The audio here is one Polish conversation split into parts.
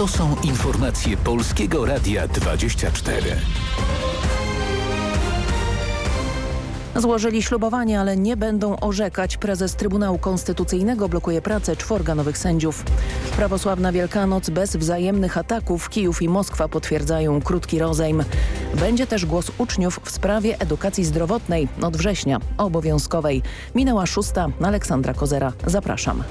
To są informacje Polskiego Radia 24. Złożyli ślubowanie, ale nie będą orzekać. Prezes Trybunału Konstytucyjnego blokuje pracę czworga nowych sędziów. Prawosławna Wielkanoc bez wzajemnych ataków. Kijów i Moskwa potwierdzają krótki rozejm. Będzie też głos uczniów w sprawie edukacji zdrowotnej od września obowiązkowej. Minęła szósta. Aleksandra Kozera. Zapraszam.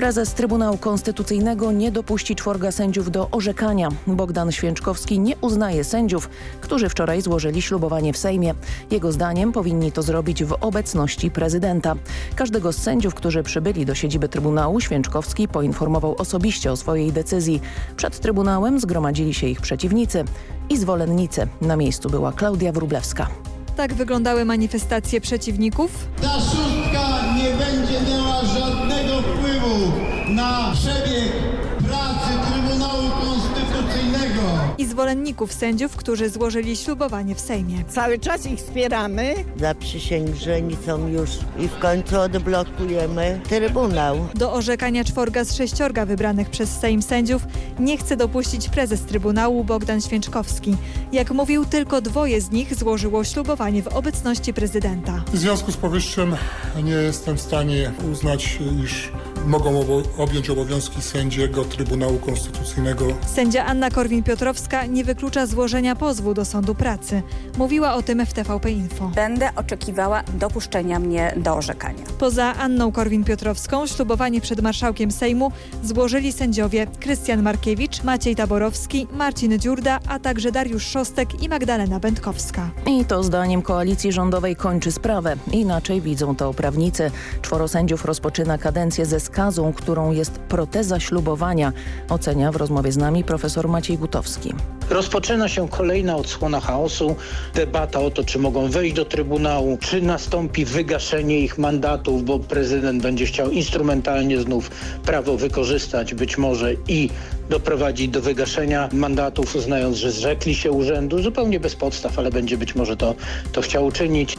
Prezes Trybunału Konstytucyjnego nie dopuści czworga sędziów do orzekania. Bogdan Święczkowski nie uznaje sędziów, którzy wczoraj złożyli ślubowanie w Sejmie. Jego zdaniem powinni to zrobić w obecności prezydenta. Każdego z sędziów, którzy przybyli do siedziby Trybunału, Święczkowski poinformował osobiście o swojej decyzji. Przed Trybunałem zgromadzili się ich przeciwnicy i zwolennicy. Na miejscu była Klaudia Wróblewska. Tak wyglądały manifestacje przeciwników. Ta szóstka nie będzie miała żadnego wpływu na przebieg pracy Trybunału Konstytucyjnego. I zwolenników sędziów, którzy złożyli ślubowanie w Sejmie. Cały czas ich wspieramy. Zaprzysiężeni są już i w końcu odblokujemy Trybunał. Do orzekania czworga z sześciorga wybranych przez Sejm sędziów nie chce dopuścić prezes Trybunału Bogdan Święczkowski. Jak mówił, tylko dwoje z nich złożyło ślubowanie w obecności prezydenta. W związku z powyższym nie jestem w stanie uznać, iż mogą obo objąć obowiązki sędziego Trybunału Konstytucyjnego. Sędzia Anna Korwin-Piotrowska nie wyklucza złożenia pozwu do Sądu Pracy. Mówiła o tym w TVP Info. Będę oczekiwała dopuszczenia mnie do orzekania. Poza Anną Korwin-Piotrowską ślubowanie przed marszałkiem Sejmu złożyli sędziowie Krystian Markiewicz, Maciej Taborowski, Marcin Dziurda, a także Dariusz Szostek i Magdalena Będkowska. I to zdaniem koalicji rządowej kończy sprawę. Inaczej widzą to prawnicy. Czworo sędziów rozpoczyna kadencję ze skazą, którą jest proteza ślubowania, ocenia w rozmowie z nami profesor Maciej Gutowski. Rozpoczyna się kolejna odsłona chaosu, debata o to, czy mogą wejść do Trybunału, czy nastąpi wygaszenie ich mandatów, bo prezydent będzie chciał instrumentalnie znów prawo wykorzystać być może i doprowadzić do wygaszenia mandatów, uznając, że zrzekli się urzędu, zupełnie bez podstaw, ale będzie być może to, to chciał uczynić.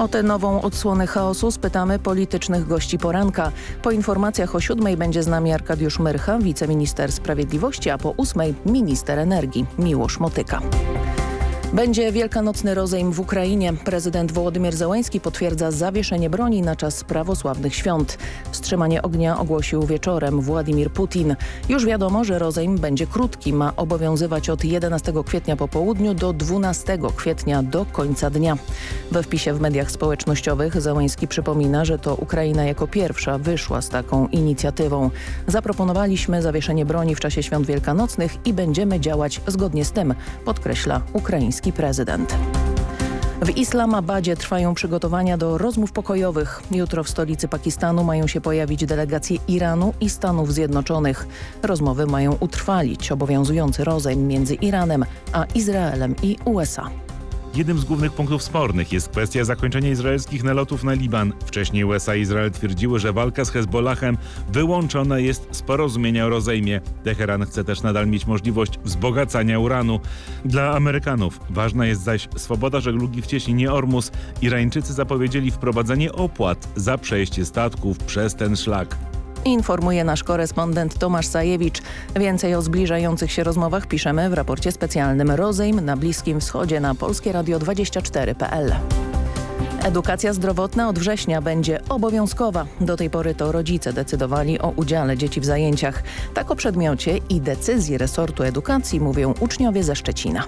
O tę nową odsłonę chaosu spytamy politycznych gości poranka. Po informacjach o siódmej będzie z nami Arkadiusz Myrcha, wiceminister sprawiedliwości, a po ósmej minister energii Miłosz Motyka. Będzie wielkanocny rozejm w Ukrainie. Prezydent Wołodymyr Zełański potwierdza zawieszenie broni na czas prawosławnych świąt. Wstrzymanie ognia ogłosił wieczorem Władimir Putin. Już wiadomo, że rozejm będzie krótki. Ma obowiązywać od 11 kwietnia po południu do 12 kwietnia do końca dnia. We wpisie w mediach społecznościowych Zełański przypomina, że to Ukraina jako pierwsza wyszła z taką inicjatywą. Zaproponowaliśmy zawieszenie broni w czasie świąt wielkanocnych i będziemy działać zgodnie z tym, podkreśla ukraiński prezydent. W Islamabadzie trwają przygotowania do rozmów pokojowych. Jutro w stolicy Pakistanu mają się pojawić delegacje Iranu i Stanów Zjednoczonych. Rozmowy mają utrwalić obowiązujący rozejm między Iranem a Izraelem i USA. Jednym z głównych punktów spornych jest kwestia zakończenia izraelskich nalotów na Liban. Wcześniej USA i Izrael twierdziły, że walka z Hezbollahem wyłączona jest z porozumienia o rozejmie. Teheran chce też nadal mieć możliwość wzbogacania uranu. Dla Amerykanów ważna jest zaś swoboda żeglugi w cieśninie Ormus. Irańczycy zapowiedzieli wprowadzenie opłat za przejście statków przez ten szlak. Informuje nasz korespondent Tomasz Sajewicz. Więcej o zbliżających się rozmowach piszemy w raporcie specjalnym Rozejm na Bliskim Wschodzie na polskieradio24.pl. Edukacja zdrowotna od września będzie obowiązkowa. Do tej pory to rodzice decydowali o udziale dzieci w zajęciach. Tak o przedmiocie i decyzji resortu edukacji mówią uczniowie ze Szczecina.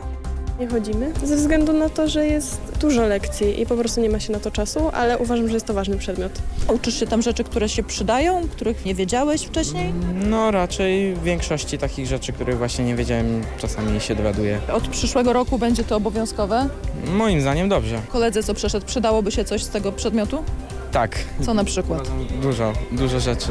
Nie chodzimy ze względu na to, że jest dużo lekcji i po prostu nie ma się na to czasu, ale uważam, że jest to ważny przedmiot. Uczysz się tam rzeczy, które się przydają, których nie wiedziałeś wcześniej? No raczej w większości takich rzeczy, których właśnie nie wiedziałem, czasami się dowiaduję. Od przyszłego roku będzie to obowiązkowe? Moim zdaniem dobrze. Koledze, co przeszedł, przydałoby się coś z tego przedmiotu? Tak. Co na przykład? Dużo, dużo rzeczy.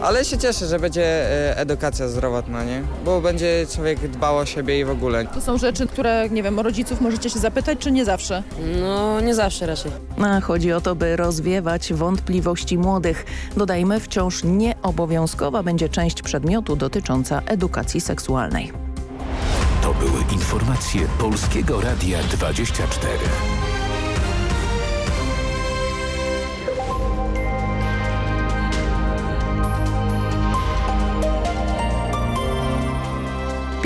Ale się cieszę, że będzie e, edukacja zdrowotna, nie? Bo będzie człowiek dbał o siebie i w ogóle. To są rzeczy, które, nie wiem, rodziców możecie się zapytać, czy nie zawsze? No, nie zawsze raczej. A chodzi o to, by rozwiewać wątpliwości młodych. Dodajmy, wciąż nieobowiązkowa będzie część przedmiotu dotycząca edukacji seksualnej. To były informacje Polskiego Radia 24.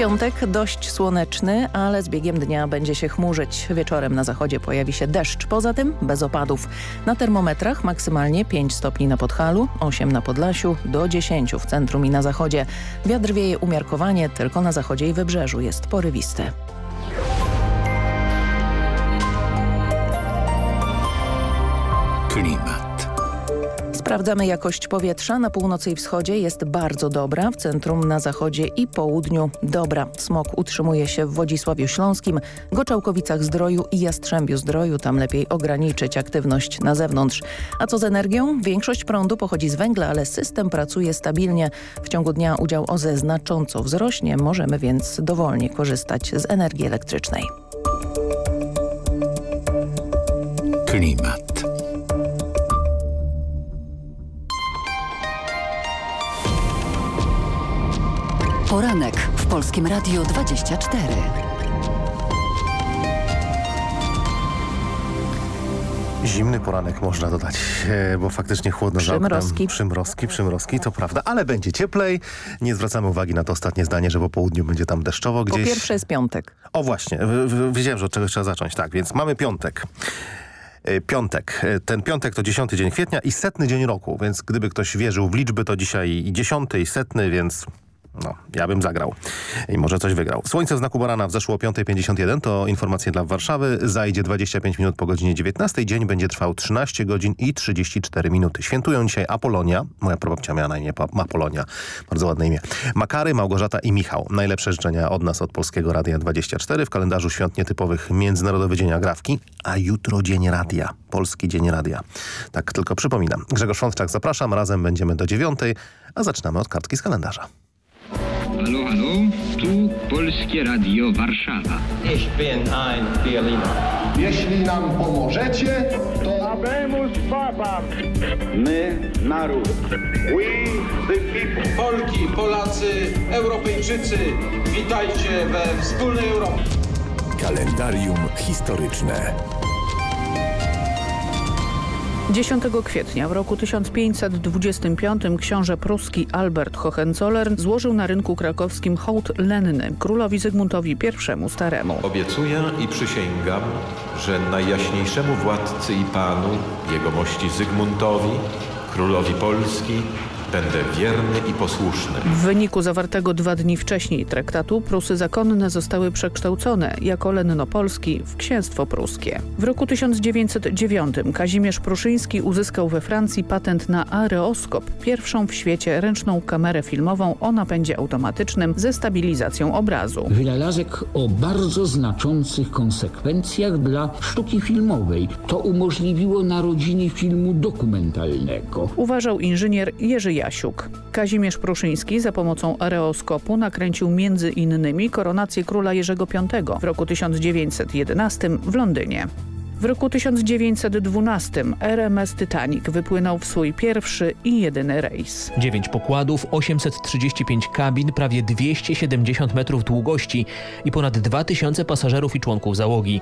piątek dość słoneczny, ale z biegiem dnia będzie się chmurzyć. Wieczorem na zachodzie pojawi się deszcz, poza tym bez opadów. Na termometrach maksymalnie 5 stopni na Podhalu, 8 na Podlasiu, do 10 w centrum i na zachodzie. Wiatr wieje umiarkowanie, tylko na zachodzie i wybrzeżu jest porywisty. Klimat. Sprawdzamy jakość powietrza. Na północy i wschodzie jest bardzo dobra, w centrum, na zachodzie i południu dobra. Smog utrzymuje się w Wodzisławiu Śląskim, Goczałkowicach Zdroju i Jastrzębiu Zdroju. Tam lepiej ograniczyć aktywność na zewnątrz. A co z energią? Większość prądu pochodzi z węgla, ale system pracuje stabilnie. W ciągu dnia udział OZE znacząco wzrośnie. Możemy więc dowolnie korzystać z energii elektrycznej. Klimat. Poranek w Polskim Radiu 24. Zimny poranek można dodać, e, bo faktycznie chłodno za Przymrozki. Przymrozki. Przymrozki, to prawda, ale będzie cieplej. Nie zwracamy uwagi na to ostatnie zdanie, że po południu będzie tam deszczowo Po gdzieś. pierwsze jest piątek. O właśnie, wiedziałem, że od czegoś trzeba zacząć. Tak, więc mamy piątek. E, Piątek. E, Ten piątek to dziesiąty dzień kwietnia i setny dzień roku, więc gdyby ktoś wierzył w liczby, to dzisiaj i dziesiąty i setny, więc no, ja bym zagrał i może coś wygrał. Słońce w znaku barana wzeszło o 5.51, to informacje dla Warszawy. Zajdzie 25 minut po godzinie 19. Dzień będzie trwał 13 godzin i 34 minuty. Świętują dzisiaj Apolonia, moja prababcia miała na imię Apolonia, bardzo ładne imię. Makary, Małgorzata i Michał. Najlepsze życzenia od nas, od Polskiego Radia 24. W kalendarzu świąt nietypowych Międzynarodowy Dzień Agrawki, a jutro Dzień Radia. Polski Dzień Radia. Tak tylko przypominam. Grzegorz Szątczak zapraszam, razem będziemy do dziewiątej, a zaczynamy od kartki z kalendarza. Halo, halo, tu Polskie Radio Warszawa. Ich bin ein Berliner. Jeśli nam pomożecie, to Abemus Babam. My, naród. We the people. Polki, Polacy, Europejczycy, witajcie we wspólnej Europie. Kalendarium historyczne. 10 kwietnia w roku 1525 książę pruski Albert Hohenzollern złożył na rynku krakowskim hołd lenny królowi Zygmuntowi I Staremu. Obiecuję i przysięgam, że najjaśniejszemu władcy i panu, jego mości Zygmuntowi, królowi Polski, będę wierny i posłuszny. W wyniku zawartego dwa dni wcześniej traktatu Prusy zakonne zostały przekształcone jako Lennopolski w księstwo pruskie. W roku 1909 Kazimierz Pruszyński uzyskał we Francji patent na areoskop, pierwszą w świecie ręczną kamerę filmową o napędzie automatycznym ze stabilizacją obrazu. Wynalazek o bardzo znaczących konsekwencjach dla sztuki filmowej. To umożliwiło narodziny filmu dokumentalnego. Uważał inżynier Jerzy Jasiuk. Kazimierz Pruszyński za pomocą areoskopu nakręcił między innymi koronację króla Jerzego V w roku 1911 w Londynie. W roku 1912 RMS Titanic wypłynął w swój pierwszy i jedyny rejs. 9 pokładów, 835 kabin, prawie 270 metrów długości i ponad 2000 pasażerów i członków załogi.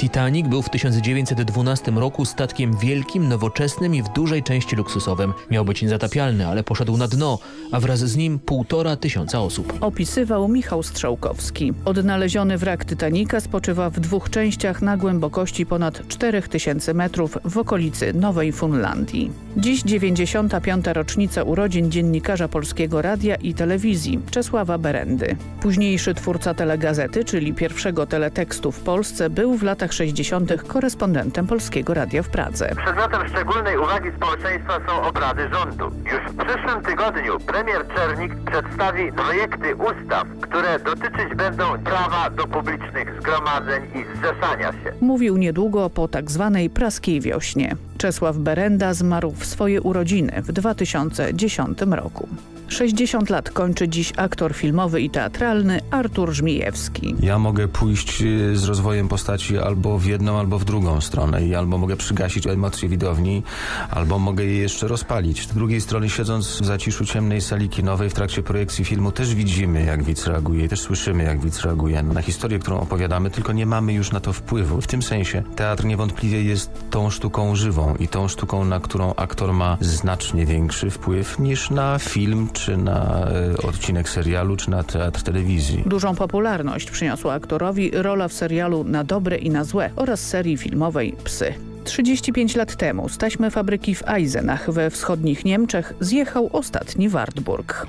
Titanic był w 1912 roku statkiem wielkim, nowoczesnym i w dużej części luksusowym. Miał być niezatapialny, ale poszedł na dno, a wraz z nim półtora tysiąca osób. Opisywał Michał Strzałkowski. Odnaleziony wrak Titanica spoczywa w dwóch częściach na głębokości ponad 4000 metrów w okolicy Nowej Funlandii. Dziś 95. rocznica urodzin dziennikarza Polskiego Radia i Telewizji Czesława Berendy. Późniejszy twórca telegazety, czyli pierwszego teletekstu w Polsce, był w latach 60. korespondentem Polskiego Radia w Pradze. Przedmiotem szczególnej uwagi społeczeństwa są obrady rządu. Już w przyszłym tygodniu premier Czernik przedstawi projekty ustaw, które dotyczyć będą prawa do publicznych zgromadzeń i zrzeszania się. Mówił niedługo po tak zwanej praskiej wiośnie. Czesław Berenda zmarł w swoje urodziny w 2010 roku. 60 lat kończy dziś aktor filmowy i teatralny Artur Żmijewski. Ja mogę pójść y, z rozwojem postaci albo w jedną, albo w drugą stronę i albo mogę przygasić emocje widowni, albo mogę je jeszcze rozpalić. Z drugiej strony siedząc w zaciszu ciemnej sali kinowej w trakcie projekcji filmu też widzimy jak widz reaguje i też słyszymy jak widz reaguje na historię, którą opowiadamy, tylko nie mamy już na to wpływu. W tym sensie teatr niewątpliwie jest tą sztuką żywą i tą sztuką, na którą aktor ma znacznie większy wpływ niż na film czy na e, odcinek serialu, czy na teatr telewizji. Dużą popularność przyniosła aktorowi rola w serialu Na dobre i na złe oraz serii filmowej Psy. 35 lat temu z taśmy fabryki w Eisenach we wschodnich Niemczech zjechał ostatni Wartburg.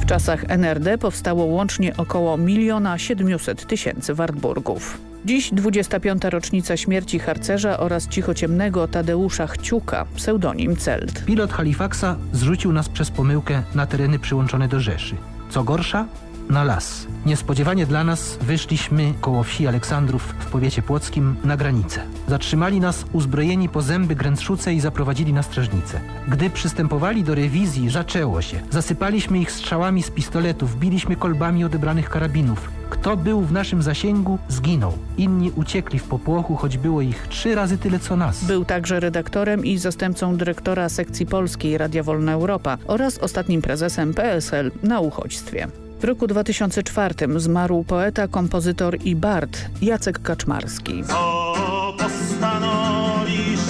W czasach NRD powstało łącznie około 1 700 tysięcy Wartburgów. Dziś 25. rocznica śmierci harcerza oraz cichociemnego Tadeusza Chciuka, pseudonim Celt. Pilot Halifaxa zrzucił nas przez pomyłkę na tereny przyłączone do Rzeszy. Co gorsza, na las. Niespodziewanie dla nas wyszliśmy koło wsi Aleksandrów w powiecie płockim na granicę. Zatrzymali nas uzbrojeni po zęby grętszuce i zaprowadzili na strażnicę. Gdy przystępowali do rewizji, zaczęło się. Zasypaliśmy ich strzałami z pistoletów, biliśmy kolbami odebranych karabinów. Kto był w naszym zasięgu, zginął. Inni uciekli w popłochu, choć było ich trzy razy tyle co nas. Był także redaktorem i zastępcą dyrektora sekcji polskiej Radia Wolna Europa oraz ostatnim prezesem PSL na uchodźstwie. W roku 2004 zmarł poeta, kompozytor i bard Jacek Kaczmarski. Co postanowisz,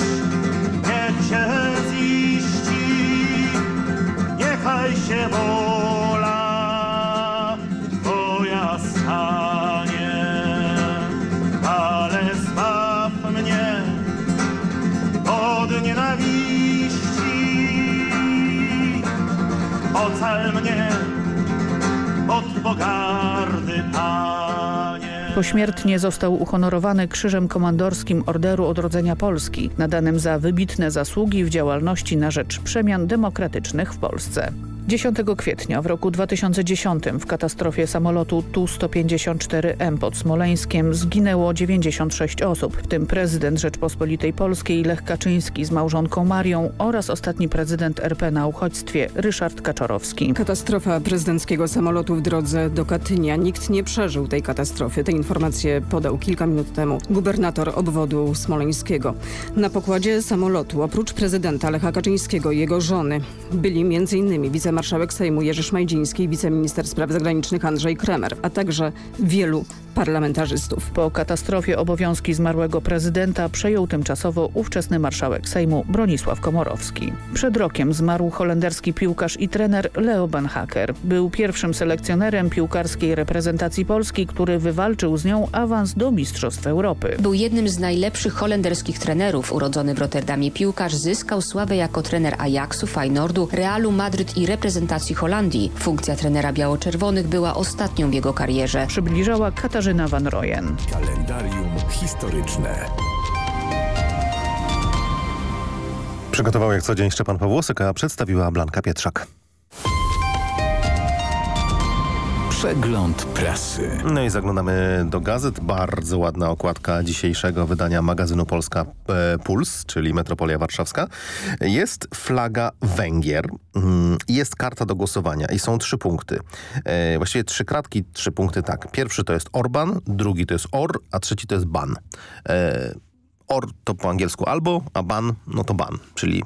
niech się ziści, niechaj się wola pogardy, Panie. Pośmiertnie został uhonorowany Krzyżem Komandorskim Orderu Odrodzenia Polski, nadanym za wybitne zasługi w działalności na rzecz przemian demokratycznych w Polsce. 10 kwietnia w roku 2010 w katastrofie samolotu Tu-154M pod Smoleńskiem zginęło 96 osób, w tym prezydent Rzeczpospolitej Polskiej Lech Kaczyński z małżonką Marią oraz ostatni prezydent RP na uchodźstwie Ryszard Kaczorowski. Katastrofa prezydenckiego samolotu w drodze do Katynia. Nikt nie przeżył tej katastrofy. Te informacje podał kilka minut temu gubernator obwodu smoleńskiego. Na pokładzie samolotu oprócz prezydenta Lecha Kaczyńskiego i jego żony byli m.in. wicemarszałek marszałek Sejmu Jerzy Szmajdziński, wiceminister spraw zagranicznych Andrzej Kremer, a także wielu parlamentarzystów. Po katastrofie obowiązki zmarłego prezydenta przejął tymczasowo ówczesny marszałek Sejmu Bronisław Komorowski. Przed rokiem zmarł holenderski piłkarz i trener Leo Benhaker. Był pierwszym selekcjonerem piłkarskiej reprezentacji Polski, który wywalczył z nią awans do Mistrzostw Europy. Był jednym z najlepszych holenderskich trenerów. Urodzony w Rotterdamie piłkarz zyskał sławę jako trener Ajaxu, Feynordu, Realu Madryt i reprezentacji Holandii. Funkcja trenera biało-czerwonych była ostatnią w jego karierze. Przybliżała Katarzyna Van Royen. Kalendarium historyczne. Przygotował jak co dzień Szczepan Pawłosek, a przedstawiła Blanka Pietrzak. Przegląd prasy. No i zaglądamy do gazet. Bardzo ładna okładka dzisiejszego wydania magazynu Polska e, Puls, czyli Metropolia Warszawska. Jest flaga Węgier, mm, jest karta do głosowania i są trzy punkty. E, właściwie trzy kratki, trzy punkty tak. Pierwszy to jest Orban, drugi to jest OR, a trzeci to jest BAN. E, OR to po angielsku albo, a BAN no to BAN, czyli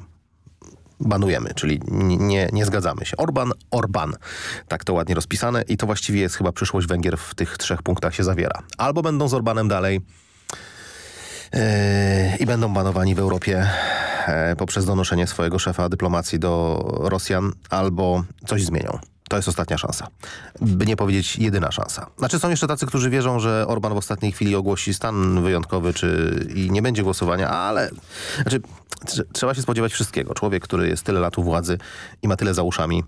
banujemy, czyli nie, nie zgadzamy się. Orban, Orban. Tak to ładnie rozpisane i to właściwie jest chyba przyszłość Węgier w tych trzech punktach się zawiera. Albo będą z Orbanem dalej yy, i będą banowani w Europie yy, poprzez donoszenie swojego szefa dyplomacji do Rosjan, albo coś zmienią. To jest ostatnia szansa. By nie powiedzieć jedyna szansa. Znaczy są jeszcze tacy, którzy wierzą, że Orban w ostatniej chwili ogłosi stan wyjątkowy czy i nie będzie głosowania, ale znaczy, trzeba się spodziewać wszystkiego. Człowiek, który jest tyle lat u władzy i ma tyle za uszami,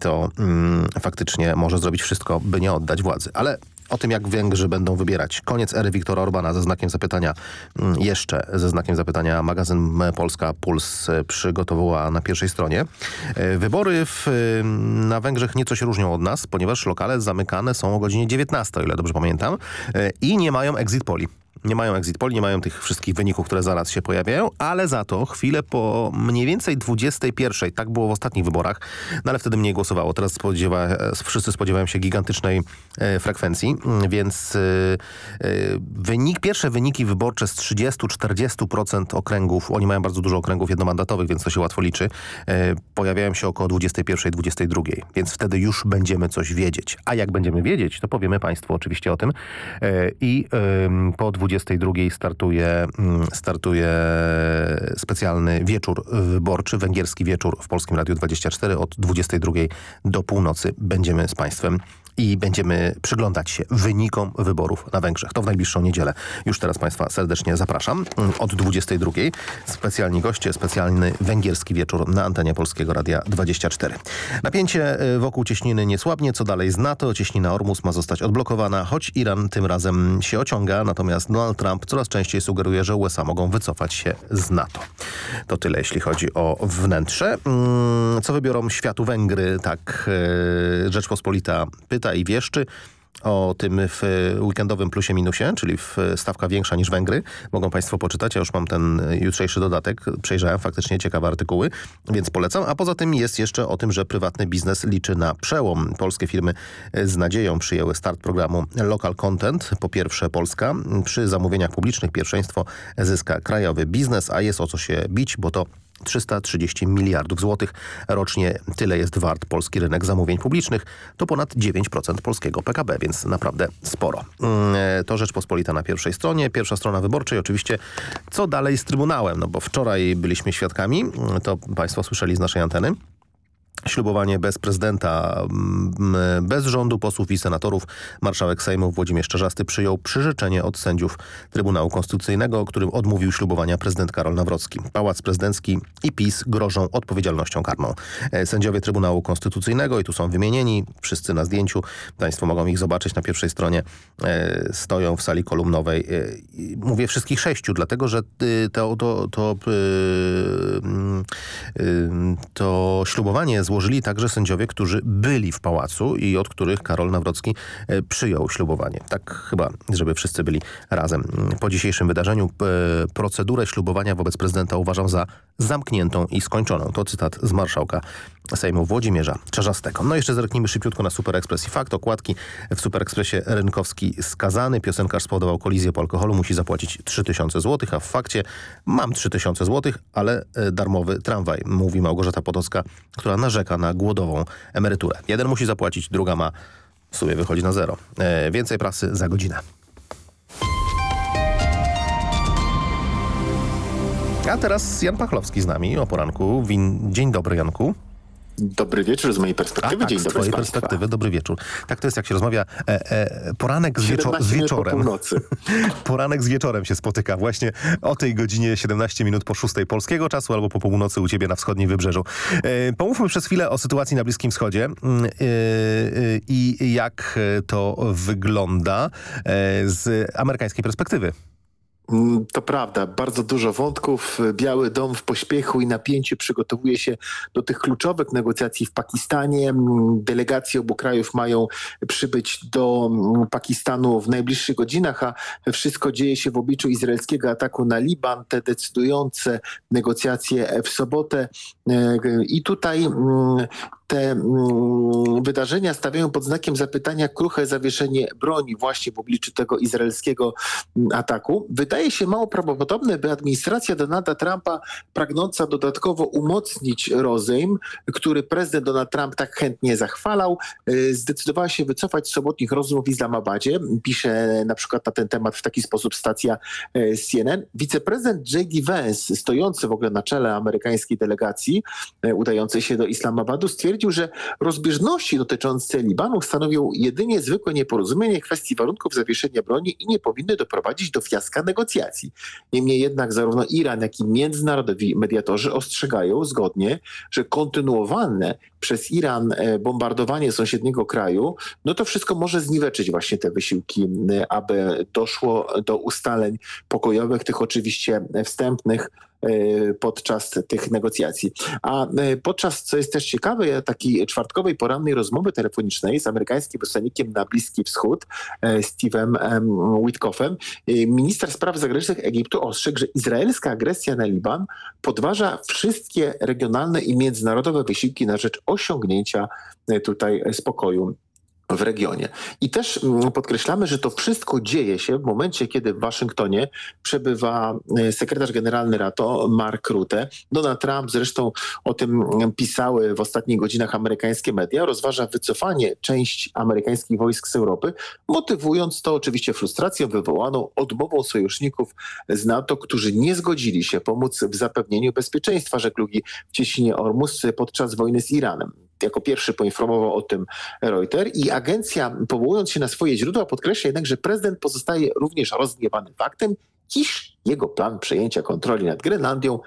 to mm, faktycznie może zrobić wszystko, by nie oddać władzy. Ale o tym, jak Węgrzy będą wybierać. Koniec ery Wiktora Orbana ze znakiem zapytania, jeszcze ze znakiem zapytania magazyn Polska Puls przygotowała na pierwszej stronie. Wybory w, na Węgrzech nieco się różnią od nas, ponieważ lokale zamykane są o godzinie 19, o ile dobrze pamiętam, i nie mają exit poli. Nie mają exit poli, nie mają tych wszystkich wyników, które zaraz się pojawiają, ale za to chwilę po mniej więcej 21, tak było w ostatnich wyborach, no ale wtedy mniej głosowało. Teraz spodziewa, wszyscy spodziewają się gigantycznej e, frekwencji, więc e, e, wynik, pierwsze wyniki wyborcze z 30-40% okręgów, oni mają bardzo dużo okręgów jednomandatowych, więc to się łatwo liczy, e, pojawiają się około 21-22, więc wtedy już będziemy coś wiedzieć. A jak będziemy wiedzieć, to powiemy Państwu oczywiście o tym e, i po 20 22 startuje, startuje specjalny wieczór wyborczy, węgierski wieczór w Polskim Radiu 24 od 22 do północy. Będziemy z Państwem i będziemy przyglądać się wynikom wyborów na Węgrzech. To w najbliższą niedzielę. Już teraz Państwa serdecznie zapraszam. Od 22. Specjalni goście, specjalny węgierski wieczór na antenie Polskiego Radia 24. Napięcie y, wokół cieśniny nie słabnie. Co dalej z NATO? Cieśnina Ormus ma zostać odblokowana, choć Iran tym razem się ociąga. Natomiast Donald Trump coraz częściej sugeruje, że USA mogą wycofać się z NATO. To tyle, jeśli chodzi o wnętrze. Mm, Co wybiorą światu Węgry? Tak y, Rzeczpospolita pyta i wieszczy o tym w weekendowym plusie minusie, czyli w stawka większa niż Węgry. Mogą Państwo poczytać. Ja już mam ten jutrzejszy dodatek. Przejrzałem faktycznie ciekawe artykuły, więc polecam. A poza tym jest jeszcze o tym, że prywatny biznes liczy na przełom. Polskie firmy z nadzieją przyjęły start programu Local Content. Po pierwsze Polska. Przy zamówieniach publicznych pierwszeństwo zyska krajowy biznes, a jest o co się bić, bo to 330 miliardów złotych. Rocznie tyle jest wart polski rynek zamówień publicznych. To ponad 9% polskiego PKB, więc naprawdę sporo. Mm, To Rzeczpospolita na pierwszej stronie. Pierwsza strona wyborczej oczywiście co dalej z Trybunałem, no bo wczoraj byliśmy świadkami, to Państwo słyszeli z naszej anteny. Ślubowanie bez prezydenta, mm, bez rządu posłów i senatorów. Marszałek Sejmu Włodzimierz Czarzasty przyjął przyrzeczenie od sędziów Trybunału Konstytucyjnego, którym odmówił ślubowania prezydent Karol Nawrocki. Pałac Prezydencki i PiS grożą odpowiedzialnością karną. E, Sędziowie Trybunału Konstytucyjnego i tu są wymienieni, wszyscy na zdjęciu, Państwo mogą ich zobaczyć na pierwszej stronie, e, stoją w sali kolumnowej. E, Mówię wszystkich sześciu, dlatego że y, to, to, to, y, mm, y, to ślubowanie złożyli także sędziowie, którzy byli w pałacu i od których Karol Nawrocki e, przyjął ślubowanie. Tak chyba, żeby wszyscy byli razem. Po dzisiejszym wydarzeniu e, procedurę ślubowania wobec prezydenta uważam za zamkniętą i skończoną. To cytat z marszałka Sejmu Włodzimierza Czarzastego. No jeszcze zerknijmy szybciutko na Super Express i fakt. Okładki w Super Expressie Rynkowski skazany. Piosenkarz spowodował kolizję po alkoholu. Musi zapłacić 3000 zł, a w fakcie mam 3000 zł, ale e, darmowy tramwaj, mówi Małgorzata Podolska, która narzeka na głodową emeryturę. Jeden musi zapłacić, druga ma w sumie wychodzi na zero. E, więcej prasy za godzinę. A teraz Jan Pachlowski z nami o poranku. Dzień dobry, Janku. Dobry wieczór z mojej perspektywy. A, tak, Dzień z dobry z państwa. perspektywy, dobry wieczór. Tak to jest, jak się rozmawia e, e, poranek z, wieczo z 17 minut po wieczorem. północy. poranek z wieczorem się spotyka właśnie o tej godzinie 17 minut po 6 polskiego czasu albo po północy u ciebie na wschodnim wybrzeżu. E, pomówmy przez chwilę o sytuacji na Bliskim Wschodzie mm, e, i jak to wygląda e, z amerykańskiej perspektywy. Mm, To prawda, bardzo dużo wątków. Biały Dom w pośpiechu i napięciu przygotowuje się do tych kluczowych negocjacji w Pakistanie. Mm, Delegacje obu krajów mają przybyć do mm, Pakistanu w najbliższych godzinach, a wszystko dzieje się w obliczu izraelskiego ataku na Liban. Te decydujące negocjacje w sobotę. E, I tutaj te mm, wydarzenia stawiają pod znakiem zapytania kruche zawieszenie broni właśnie w obliczu tego izraelskiego mm, ataku. Wydaje się mało prawdopodobne, by administracja Donalda Trumpa pragnąca dodatkowo umocnić rozejm, który prezydent Donald Trump tak chętnie zachwalał, y, zdecydowała się wycofać z sobotnich rozmów w Islamabadzie. Pisze na przykład na ten temat w taki sposób stacja y, CNN. Wiceprezydent J.D. Vance, stojący w ogóle na czele amerykańskiej delegacji y, udającej się do Islamabadu, stwierdził, że rozbieżności dotyczące Libanu stanowią jedynie zwykłe nieporozumienie kwestii warunków zawieszenia broni i nie powinny doprowadzić do fiaska negocjacji. Niemniej jednak zarówno Iran, jak i międzynarodowi mediatorzy ostrzegają zgodnie, że kontynuowane przez Iran e, bombardowanie sąsiedniego kraju, no to wszystko może zniweczyć właśnie te wysiłki, m, aby doszło do ustaleń pokojowych, tych oczywiście wstępnych, e, podczas tych negocjacji. A e, podczas, co jest też ciekawe, takiej czwartkowej porannej rozmowy telefonicznej z amerykańskim wysłannikiem na Bliski Wschód, e, Steve'em em, Witkoffem, e, minister spraw zagranicznych Egiptu ostrzegł, że izraelska agresja na Liban podważa wszystkie regionalne i międzynarodowe wysiłki na rzecz osiągnięcia e, tutaj spokoju w regionie. I też mm, podkreślamy, że to wszystko dzieje się w momencie, kiedy w Waszyngtonie przebywa e, sekretarz generalny NATO Mark Rutte. Donald Trump zresztą o tym mm, pisały w ostatnich godzinach amerykańskie media. Rozważa wycofanie części amerykańskich wojsk z Europy, motywując to oczywiście frustracją wywołaną odmową sojuszników z NATO, którzy nie zgodzili się pomóc w zapewnieniu bezpieczeństwa żeglugi w cieśninie Ormus podczas wojny z Iranem. Jako pierwszy poinformował o tym Reuters i agencja, powołując się na swoje źródła, podkreśla jednak, że prezydent pozostaje również rozgniewany faktem, iż jego plan przejęcia kontroli nad Grenlandią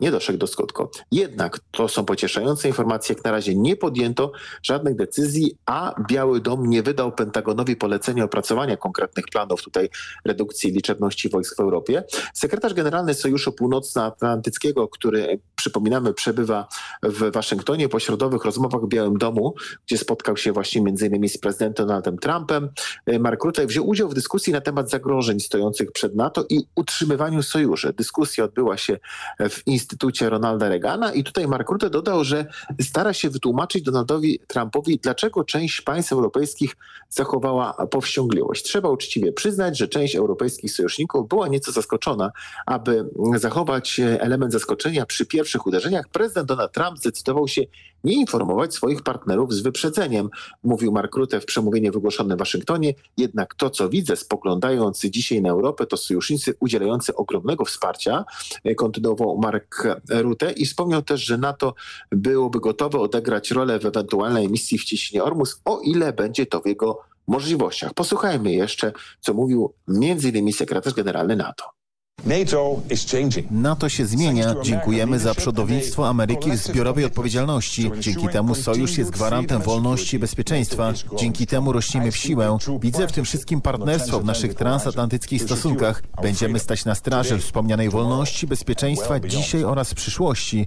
nie doszedł do skutku. Jednak to są pocieszające informacje. Jak na razie nie podjęto żadnych decyzji, a Biały Dom nie wydał Pentagonowi polecenia opracowania konkretnych planów tutaj redukcji liczebności wojsk w Europie. Sekretarz Generalny Sojuszu Północnoatlantyckiego, który przypominamy przebywa w Waszyngtonie po środowych rozmowach w Białym Domu, gdzie spotkał się właśnie m.in. z prezydentem Donaldem Trumpem, Mark Rutte wziął udział w dyskusji na temat zagrożeń stojących przed NATO i utrzymywaniu sojuszy. Dyskusja odbyła się w Instytucie Ronalda Reagana i tutaj Mark Rutte dodał, że stara się wytłumaczyć Donaldowi Trumpowi, dlaczego część państw europejskich zachowała powściągliwość. Trzeba uczciwie przyznać, że część europejskich sojuszników była nieco zaskoczona. Aby zachować element zaskoczenia przy pierwszych uderzeniach, prezydent Donald Trump zdecydował się nie informować swoich partnerów z wyprzedzeniem, mówił Mark Rutte w przemówieniu wygłoszonym w Waszyngtonie. Jednak to, co widzę, spoglądając dzisiaj na Europę, to sojusznicy udzielający ogromnego wsparcia, kontynuował Mark Rutte i wspomniał też, że NATO byłoby gotowe odegrać rolę w ewentualnej misji w cieśninie Ormus, o ile będzie to w jego możliwościach. Posłuchajmy jeszcze, co mówił m.in. sekretarz generalny NATO. NATO się zmienia. Dziękujemy za przodownictwo Ameryki w zbiorowej odpowiedzialności. Dzięki temu sojusz jest gwarantem wolności i bezpieczeństwa. Dzięki temu rośniemy w siłę. Widzę w tym wszystkim partnerstwo w naszych transatlantyckich stosunkach. Będziemy stać na straży wspomnianej wolności, bezpieczeństwa dzisiaj oraz przyszłości.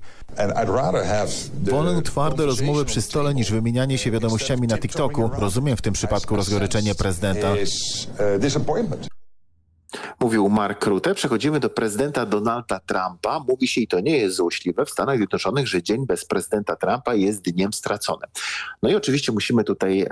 Wolę twarde rozmowy przy stole niż wymienianie się wiadomościami na TikToku. Rozumiem w tym przypadku rozgoryczenie prezydenta. Mówił Mark Rutte. Przechodzimy do prezydenta Donalda Trumpa. Mówi się, i to nie jest złośliwe, w Stanach Zjednoczonych, że dzień bez prezydenta Trumpa jest dniem straconym. No i oczywiście musimy tutaj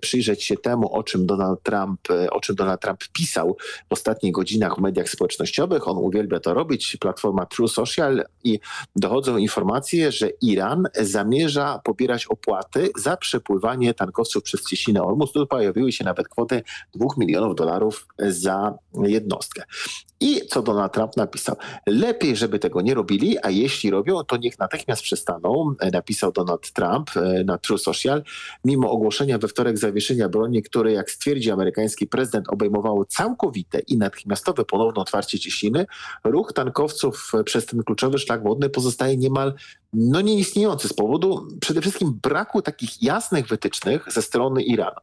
przyjrzeć się temu, o czym Donald Trump, o czym Donald Trump pisał w ostatnich godzinach w mediach społecznościowych. On uwielbia to robić, platforma True Social i dochodzą informacje, że Iran zamierza pobierać opłaty za przepływanie tankowców przez cieśninę Ormus. Tu pojawiły się nawet kwoty 2 milionów dolarów za jednostkę. I co Donald Trump napisał? Lepiej, żeby tego nie robili, a jeśli robią, to niech natychmiast przestaną, napisał Donald Trump na True Social, mimo ogłoszenia we wtorek zawieszenia broni, które, jak stwierdzi amerykański prezydent, obejmowało całkowite i natychmiastowe ponowne otwarcie cieśniny, ruch tankowców przez ten kluczowy szlak wodny pozostaje niemal no nieistniejący z powodu przede wszystkim braku takich jasnych wytycznych ze strony Iranu.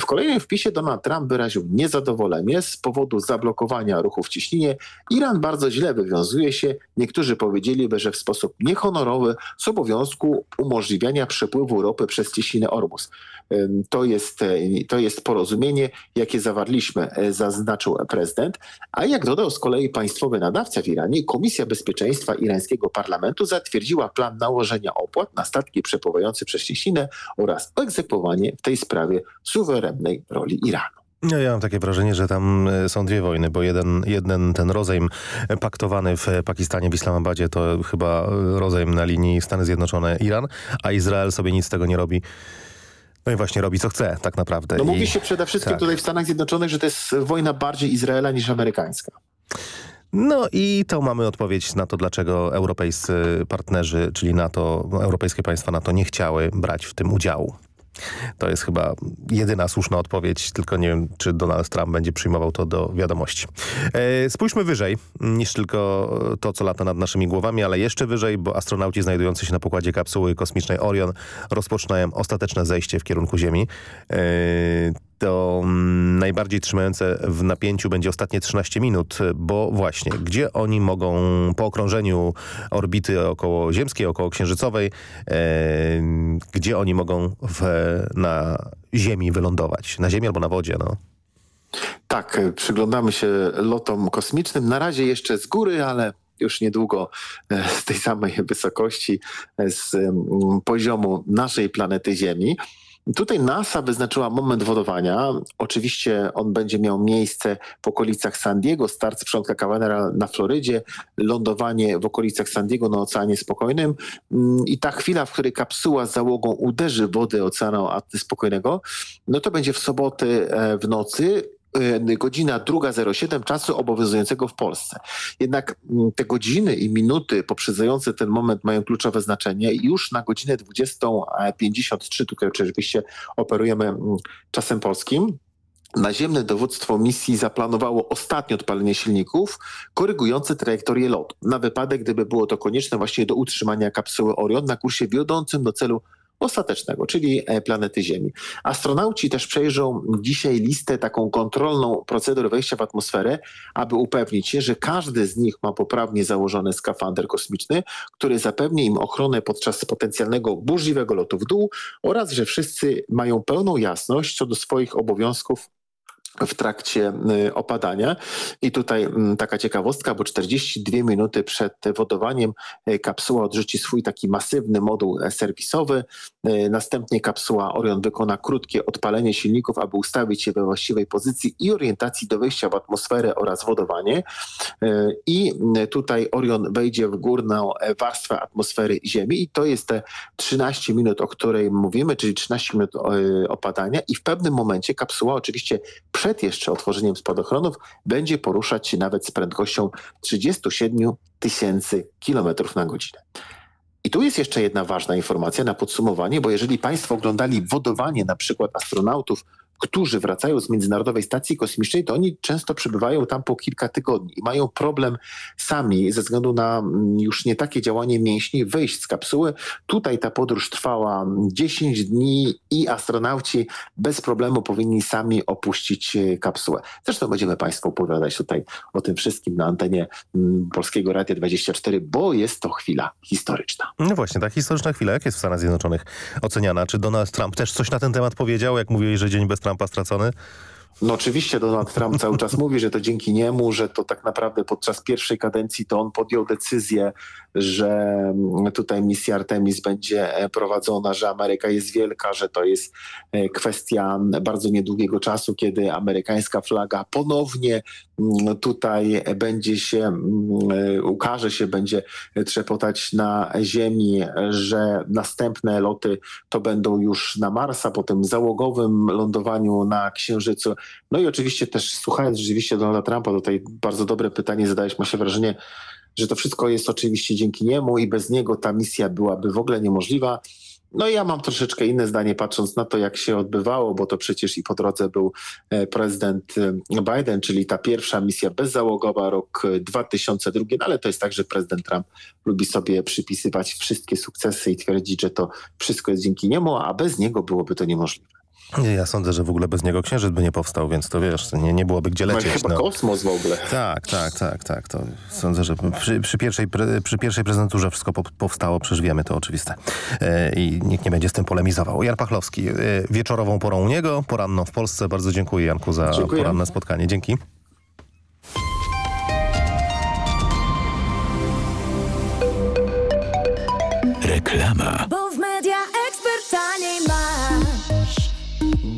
W kolejnym wpisie Donald Trump wyraził niezadowolenie z powodu zablokowania ruchu w Iran bardzo źle wywiązuje się. Niektórzy powiedzieliby, że w sposób niehonorowy z obowiązku umożliwiania przepływu ropy przez cieśninę Ormus. To jest, to jest porozumienie, jakie zawarliśmy, zaznaczył prezydent. A jak dodał z kolei państwowy nadawca w Iranie, Komisja Bezpieczeństwa irańskiego parlamentu zatwierdziła plan nałożenia opłat na statki przepływające przez cieśninę oraz egzekwowanie w tej sprawie suwerennej roli Iranu. No, ja mam takie wrażenie, że tam są dwie wojny, bo jeden, jeden ten rozejm paktowany w Pakistanie, w Islamabadzie to chyba rozejm na linii Stany Zjednoczone-Iran, a Izrael sobie nic z tego nie robi. No i właśnie robi co chce tak naprawdę. No I... mówi się przede wszystkim tak. tutaj w Stanach Zjednoczonych, że to jest wojna bardziej Izraela niż amerykańska. No i to mamy odpowiedź na to, dlaczego europejscy partnerzy, czyli NATO, europejskie państwa NATO nie chciały brać w tym udziału. To jest chyba jedyna słuszna odpowiedź, tylko nie wiem, czy Donald Trump będzie przyjmował to do wiadomości. E, spójrzmy wyżej niż tylko to, co lata nad naszymi głowami, ale jeszcze wyżej, bo astronauci znajdujący się na pokładzie kapsuły kosmicznej Orion rozpoczynają ostateczne zejście w kierunku Ziemi. E, to najbardziej trzymające w napięciu będzie ostatnie 13 minut, bo właśnie, gdzie oni mogą po okrążeniu orbity około ziemskiej, około księżycowej, e, gdzie oni mogą w, na Ziemi wylądować? Na Ziemi albo na wodzie, no. Tak, przyglądamy się lotom kosmicznym. Na razie jeszcze z góry, ale już niedługo z tej samej wysokości, z poziomu naszej planety Ziemi. Tutaj NASA wyznaczyła moment wodowania. Oczywiście on będzie miał miejsce w okolicach San Diego, start z przodka Cavanera na Florydzie, lądowanie w okolicach San Diego na Oceanie Spokojnym. I ta chwila, w której kapsuła z załogą uderzy wody Oceanu Spokojnego, no to będzie w soboty w nocy godzina 2.07 czasu obowiązującego w Polsce. Jednak mm, te godziny i minuty poprzedzające ten moment mają kluczowe znaczenie już na godzinę 20.53, tutaj oczywiście operujemy mm, czasem polskim, Naziemne dowództwo misji zaplanowało ostatnie odpalenie silników korygujące trajektorię lotu, na wypadek, gdyby było to konieczne właśnie do utrzymania kapsuły Orion na kursie wiodącym do celu ostatecznego, czyli e, planety Ziemi. Astronauci też przejrzą dzisiaj listę taką kontrolną procedur wejścia w atmosferę, aby upewnić się, że każdy z nich ma poprawnie założony skafander kosmiczny, który zapewni im ochronę podczas potencjalnego burzliwego lotu w dół oraz, że wszyscy mają pełną jasność co do swoich obowiązków w trakcie y, opadania. I tutaj mm, taka ciekawostka, bo 42 minuty przed wodowaniem y, kapsuła odrzuci swój taki masywny moduł e, serwisowy. Y, następnie kapsuła Orion wykona krótkie odpalenie silników, aby ustawić się we właściwej pozycji i orientacji do wejścia w atmosferę oraz wodowanie. I tutaj Orion wejdzie w górną e, warstwę atmosfery Ziemi i to jest te 13 minut, o której mówimy, czyli 13 minut opadania i w pewnym momencie kapsuła oczywiście przed jeszcze otworzeniem spadochronów będzie poruszać się nawet z prędkością 37 tysięcy kilometrów na godzinę. I tu jest jeszcze jedna ważna informacja na podsumowanie, bo jeżeli Państwo oglądali wodowanie na przykład astronautów którzy wracają z Międzynarodowej Stacji Kosmicznej, to oni często przebywają tam po kilka tygodni i mają problem sami ze względu na mm, już nie takie działanie mięśni wyjść z kapsuły. Tutaj ta podróż trwała 10 dni i astronauci bez problemu powinni sami opuścić e, kapsułę. Zresztą będziemy Państwu opowiadać tutaj o tym wszystkim na antenie mm, Polskiego Radia 24, bo jest to chwila historyczna. No właśnie, ta historyczna chwila, jak jest w Stanach Zjednoczonych oceniana? Czy Donald Trump też coś na ten temat powiedział, jak mówiłeś, że dzień bez Trumpa stracony? No oczywiście Donald Trump cały czas mówi, że to dzięki niemu, że to tak naprawdę podczas pierwszej kadencji to on podjął decyzję, że tutaj misja Artemis będzie e, prowadzona, że Ameryka jest wielka, że to jest e, kwestia bardzo niedługiego czasu, kiedy amerykańska flaga ponownie mm, tutaj będzie się, mm, e, ukaże się, będzie trzepotać na ziemi, że następne loty to będą już na Marsa, po tym załogowym lądowaniu na Księżycu. No i oczywiście też słuchając rzeczywiście Donalda Trumpa, tutaj bardzo dobre pytanie zadałeś, ma się wrażenie, że to wszystko jest oczywiście dzięki niemu i bez niego ta misja byłaby w ogóle niemożliwa. No ja mam troszeczkę inne zdanie, patrząc na to, jak się odbywało, bo to przecież i po drodze był e, prezydent e, Biden, czyli ta pierwsza misja bezzałogowa, rok 2002, no ale to jest tak, że prezydent Trump lubi sobie przypisywać wszystkie sukcesy i twierdzić, że to wszystko jest dzięki niemu, a bez niego byłoby to niemożliwe. Ja sądzę, że w ogóle bez niego księżyc by nie powstał, więc to wiesz, nie, nie byłoby gdzie lecieć. Chyba no. kosmos w ogóle. Tak, tak, tak, tak. To sądzę, że przy, przy pierwszej, przy pierwszej prezenturze wszystko po, powstało, przecież wiemy to oczywiste. E, I nikt nie będzie z tym polemizował. Jan Pachlowski, e, wieczorową porą u niego, poranną w Polsce. Bardzo dziękuję Janku za dziękuję. poranne spotkanie. Dzięki. Reklama.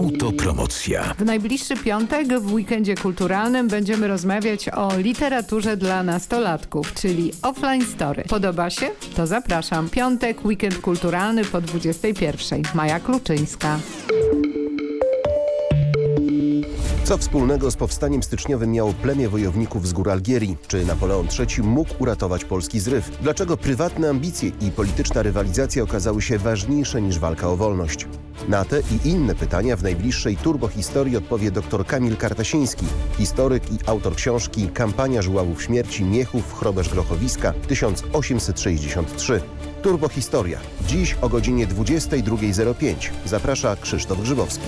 Autopromocja. W najbliższy piątek w weekendzie kulturalnym będziemy rozmawiać o literaturze dla nastolatków, czyli offline story. Podoba się? To zapraszam. Piątek, weekend kulturalny po 21. Maja Kluczyńska. Co wspólnego z powstaniem styczniowym miało plemię wojowników z gór Algierii? Czy Napoleon III mógł uratować polski zryw? Dlaczego prywatne ambicje i polityczna rywalizacja okazały się ważniejsze niż walka o wolność? Na te i inne pytania w najbliższej turbohistorii odpowie dr Kamil Kartasiński, historyk i autor książki Kampania żuławów śmierci Miechów, Chrobesz Grochowiska 1863. Turbohistoria. Dziś o godzinie 22.05. Zaprasza Krzysztof Grzybowski.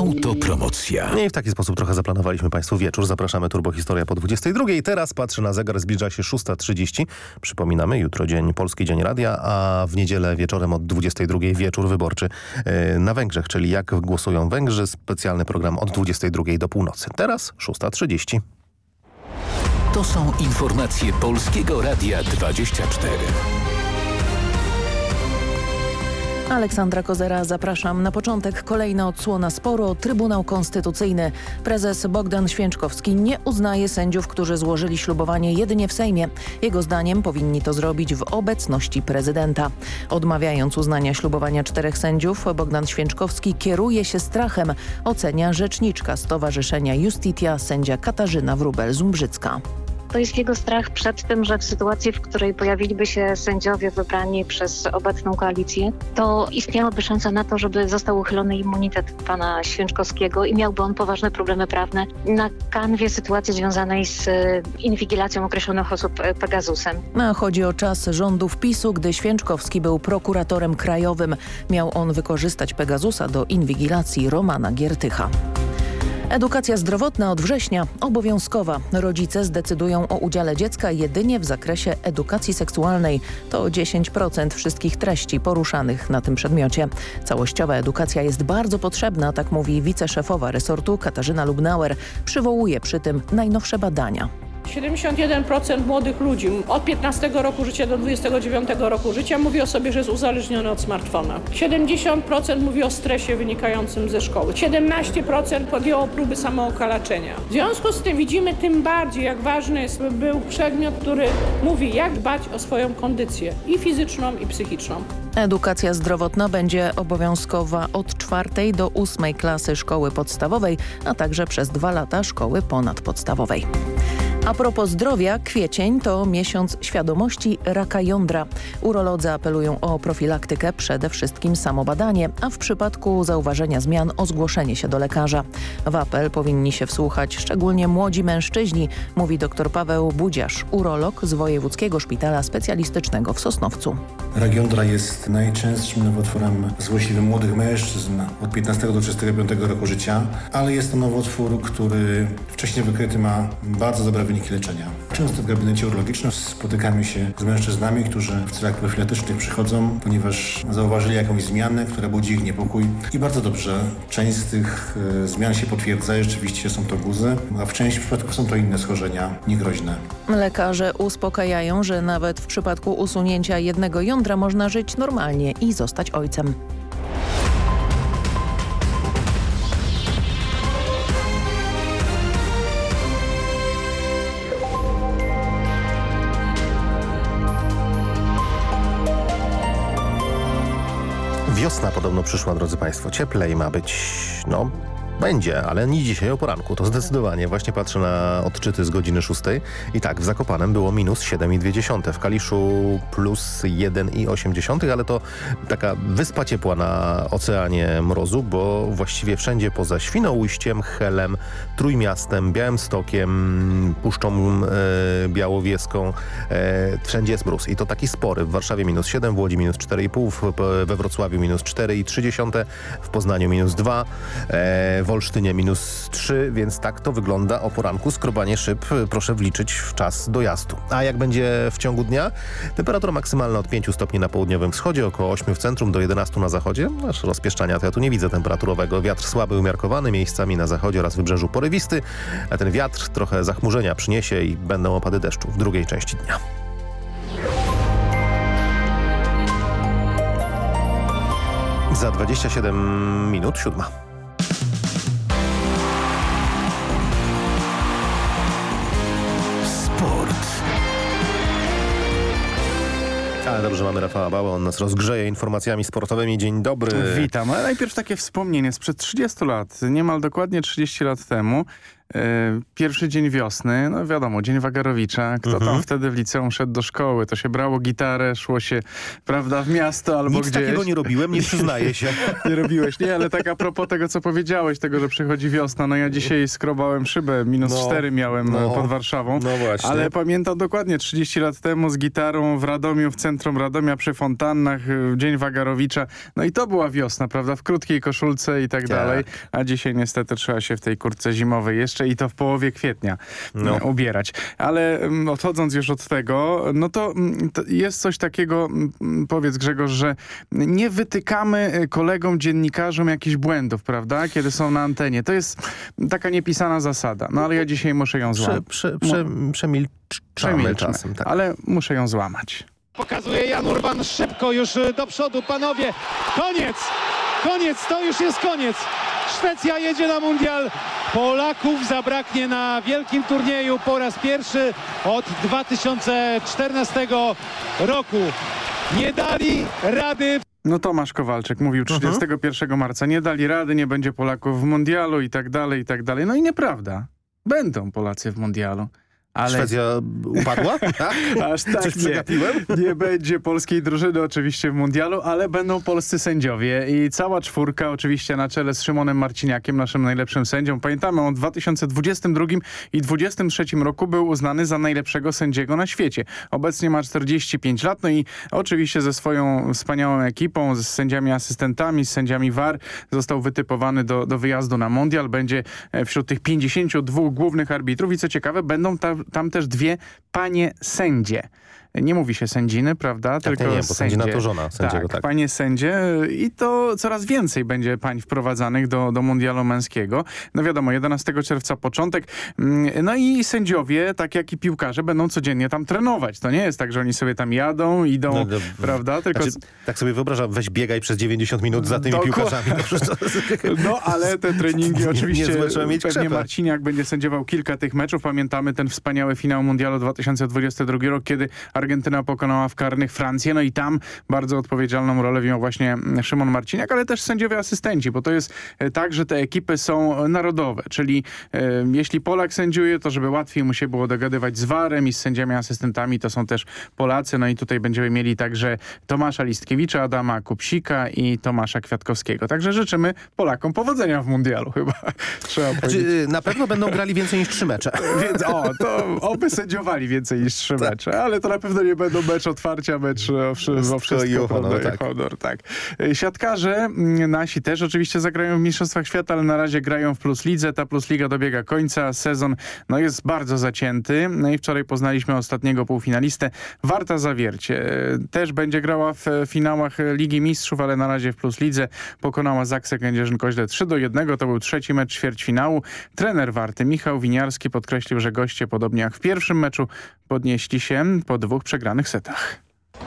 Autopromocja. I w taki sposób trochę zaplanowaliśmy Państwu wieczór. Zapraszamy Turbohistoria po 22. Teraz patrzę na zegar, zbliża się 6.30. Przypominamy, jutro dzień Polski Dzień Radia, a w niedzielę wieczorem od 22 wieczór wyborczy e, na Węgrzech, czyli jak głosują Węgrzy. Specjalny program od 22 do północy. Teraz 6.30. To są informacje Polskiego Radia 24. Aleksandra Kozera, zapraszam. Na początek kolejna odsłona sporu Trybunał Konstytucyjny. Prezes Bogdan Święczkowski nie uznaje sędziów, którzy złożyli ślubowanie jedynie w Sejmie. Jego zdaniem powinni to zrobić w obecności prezydenta. Odmawiając uznania ślubowania czterech sędziów, Bogdan Święczkowski kieruje się strachem, ocenia rzeczniczka Stowarzyszenia Justitia sędzia Katarzyna Wróbel-Zumbrzycka. To jest jego strach przed tym, że w sytuacji, w której pojawiliby się sędziowie wybrani przez obecną koalicję, to istniałaby szansa na to, żeby został uchylony immunitet pana Święczkowskiego i miałby on poważne problemy prawne na kanwie sytuacji związanej z e, inwigilacją określonych osób e, Pegasusem. A chodzi o czas rządów PiSu, gdy Święczkowski był prokuratorem krajowym. Miał on wykorzystać Pegasusa do inwigilacji Romana Giertycha. Edukacja zdrowotna od września obowiązkowa. Rodzice zdecydują o udziale dziecka jedynie w zakresie edukacji seksualnej. To 10% wszystkich treści poruszanych na tym przedmiocie. Całościowa edukacja jest bardzo potrzebna, tak mówi wiceszefowa resortu Katarzyna Lubnauer. Przywołuje przy tym najnowsze badania. 71% młodych ludzi od 15 roku życia do 29 roku życia mówi o sobie, że jest uzależniony od smartfona. 70% mówi o stresie wynikającym ze szkoły. 17% podjęło próby samookalaczenia. W związku z tym widzimy tym bardziej, jak ważny jest, był przedmiot, który mówi, jak dbać o swoją kondycję i fizyczną, i psychiczną. Edukacja zdrowotna będzie obowiązkowa od czwartej do ósmej klasy szkoły podstawowej, a także przez dwa lata szkoły ponadpodstawowej. A propos zdrowia, kwiecień to miesiąc świadomości raka jądra. Urolodzy apelują o profilaktykę, przede wszystkim samobadanie, a w przypadku zauważenia zmian o zgłoszenie się do lekarza. W apel powinni się wsłuchać szczególnie młodzi mężczyźni, mówi dr Paweł Budziarz, urolog z Wojewódzkiego Szpitala Specjalistycznego w Sosnowcu. Rak jądra jest najczęstszym nowotworem złośliwym młodych mężczyzn od 15 do 35 roku życia, ale jest to nowotwór, który wcześniej wykryty ma bardzo dobre wyniki leczenia. Często w gabinecie urologicznym spotykamy się z mężczyznami, którzy w celach profilaktycznych przychodzą, ponieważ zauważyli jakąś zmianę, która budzi ich niepokój i bardzo dobrze. Część z tych e, zmian się potwierdza, rzeczywiście są to guzy, a w części przypadków są to inne schorzenia niegroźne. Lekarze uspokajają, że nawet w przypadku usunięcia jednego jądra można żyć normalnie i zostać ojcem. Wiosna podobno przyszła, drodzy Państwo. Cieplej ma być, no, będzie, ale nie dzisiaj o poranku, to zdecydowanie. Właśnie patrzę na odczyty z godziny 6 i tak, w Zakopanem było minus 7,2, w Kaliszu plus 1,8, ale to taka wyspa ciepła na oceanie mrozu, bo właściwie wszędzie poza Świnoujściem, Helem, Trójmiastem, Białymstokiem, Puszczą e, Białowieską, e, wszędzie jest mróz i to taki spory. W Warszawie minus 7, w Łodzi minus 4,5, w, we Wrocławiu minus 4,3, w Poznaniu minus 2, e, w Olsztynie minus 3, więc tak to wygląda o poranku. Skrobanie szyb proszę wliczyć w czas dojazdu. A jak będzie w ciągu dnia? Temperatura maksymalna od 5 stopni na południowym wschodzie, około 8 w centrum do 11 na zachodzie. Aż rozpieszczania to ja tu nie widzę temperaturowego. Wiatr słaby, umiarkowany, miejscami na zachodzie oraz wybrzeżu porywisty, a ten wiatr trochę zachmurzenia przyniesie i będą opady deszczu w drugiej części dnia. Za 27 minut siódma. Ale dobrze, mamy Rafała Bałę, on nas rozgrzeje informacjami sportowymi. Dzień dobry. Witam, ale najpierw takie wspomnienie sprzed 30 lat, niemal dokładnie 30 lat temu pierwszy dzień wiosny, no wiadomo, dzień Wagarowicza. Kto Mhm. tam wtedy w liceum szedł do szkoły? To się brało gitarę, szło się, prawda, w miasto albo Nic gdzieś. takiego nie robiłem, nie przyznaję się. nie robiłeś, nie, ale tak a propos tego, co powiedziałeś, tego, że przychodzi wiosna. No ja dzisiaj skrobałem szybę, minus No, 4 miałem no. e, pod Warszawą. No właśnie. Ale pamiętam dokładnie, 30 lat temu z gitarą w Radomiu, w centrum Radomia przy fontannach, y, dzień Wagarowicza. No i to była wiosna, prawda, w krótkiej koszulce i tak, Tak. dalej. A dzisiaj niestety trzeba się w tej kurtce zimowej jeszcze i to w połowie kwietnia No. e, ubierać. Ale mm, odchodząc już od tego, no to, mm, to jest coś takiego, mm, powiedz Grzegorz, że nie wytykamy e, kolegom, dziennikarzom jakichś błędów, prawda, kiedy są na antenie. To jest taka niepisana zasada. No ale ja dzisiaj muszę ją Prze, złamać. prze, prze, przemilczamy Przemilczmy, czasem. Tak. ale muszę ją złamać. Pokazuje Jan Urban szybko już y, do przodu, panowie. Koniec! Koniec, to już jest koniec. Szwecja jedzie na mundial. Polaków zabraknie na wielkim turnieju po raz pierwszy od 2014 roku. Nie dali rady. No Tomasz Kowalczyk mówił 31 marca, nie dali rady, nie będzie Polaków w mundialu i tak dalej, i tak dalej. No i nieprawda. Będą Polacy w mundialu. Ale... Szwecja upadła? Tak? Aż tak Coś nie. przegapiłem? Nie będzie polskiej drużyny oczywiście w mundialu, ale będą polscy sędziowie i cała czwórka oczywiście na czele z Szymonem Marciniakiem, naszym najlepszym sędzią. Pamiętamy, on w 2022 i 2023 roku był uznany za najlepszego sędziego na świecie. Obecnie ma 45 lat, no i oczywiście ze swoją wspaniałą ekipą, z sędziami asystentami, z sędziami VAR został wytypowany do, do wyjazdu na mundial. Będzie e, wśród tych 52 głównych arbitrów i co ciekawe, będą tam, tam też dwie panie sędzie. Nie mówi się sędziny, prawda? Tak, nie, nie, bo sędzina to żona sędziego, tak. panie sędzie i to coraz więcej będzie pań wprowadzanych do, do mundialu męskiego. No wiadomo, 11 czerwca początek. Mm, No i sędziowie, tak jak i piłkarze, będą codziennie tam trenować. To nie jest tak, że oni sobie tam jadą, idą, No, prawda? Tylko... Znaczy, tak sobie wyobrażam, weź biegaj przez 90 minut za tymi Dokładnie. piłkarzami. No, No, ale te treningi Nie- oczywiście niezłe trzeba mieć pewnie krzepę. Marciniak będzie sędziował kilka tych meczów. Pamiętamy ten wspaniały finał Mundialu 2022 rok, kiedy Argentyna pokonała w karnych Francję. No i tam bardzo odpowiedzialną rolę miał właśnie Szymon Marciniak, ale też sędziowie asystenci, bo to jest e, tak, że te ekipy są narodowe, czyli e, jeśli Polak sędziuje, to żeby łatwiej mu się było dogadywać z VAR-em i z sędziami asystentami, to są też Polacy. No i tutaj będziemy mieli także Tomasza Listkiewicza, Adama Kupsika i Tomasza Kwiatkowskiego. Także życzymy Polakom powodzenia w mundialu chyba. Trzeba powiedzieć. Znaczy, na pewno będą grali więcej niż trzy mecze. Więc o, to oby sędziowali więcej niż trzy Tak. mecze, ale to na pewno nie będą mecz otwarcia, mecz o, wszy- o Wszystko honor, tak. honor, tak. Y, Siatkarze mm, nasi też oczywiście zagrają w Mistrzostwach Świata, ale na razie grają w Plus Lidze. Ta Plus Liga dobiega końca. Sezon no, jest bardzo zacięty. No i wczoraj poznaliśmy ostatniego półfinalistę. Warta Zawiercie y, też będzie grała w e, finałach Ligi Mistrzów, ale na razie w Plus Lidze pokonała Zaksę Kędzierzyn-Koźle 3 do 1. To był trzeci mecz ćwierćfinału. Trener Warty Michał Winiarski podkreślił, że goście podobnie jak w pierwszym meczu podnieśli się po dwóch przegranych setach.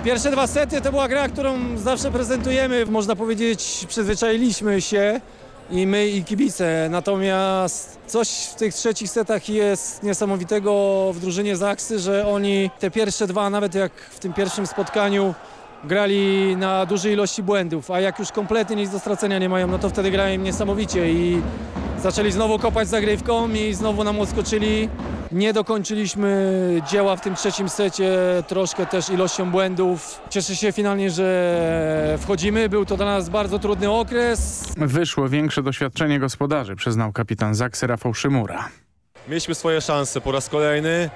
Pierwsze dwa sety to była gra, którą zawsze prezentujemy. Można powiedzieć, przyzwyczailiśmy się i my i kibice. Natomiast coś w tych trzecich setach jest niesamowitego w drużynie Zaksy, że oni te pierwsze dwa, nawet jak w tym pierwszym spotkaniu grali na dużej ilości błędów, a jak już kompletnie nic do stracenia nie mają, no to wtedy grają niesamowicie i zaczęli znowu kopać zagrywką i znowu nam odskoczyli. Nie dokończyliśmy dzieła w tym trzecim secie, troszkę też ilością błędów. Cieszę się finalnie, że wchodzimy. Był to dla nas bardzo trudny okres. Wyszło większe doświadczenie gospodarzy, przyznał kapitan Zaksy Rafał Szymura. Mieliśmy swoje szanse po raz kolejny,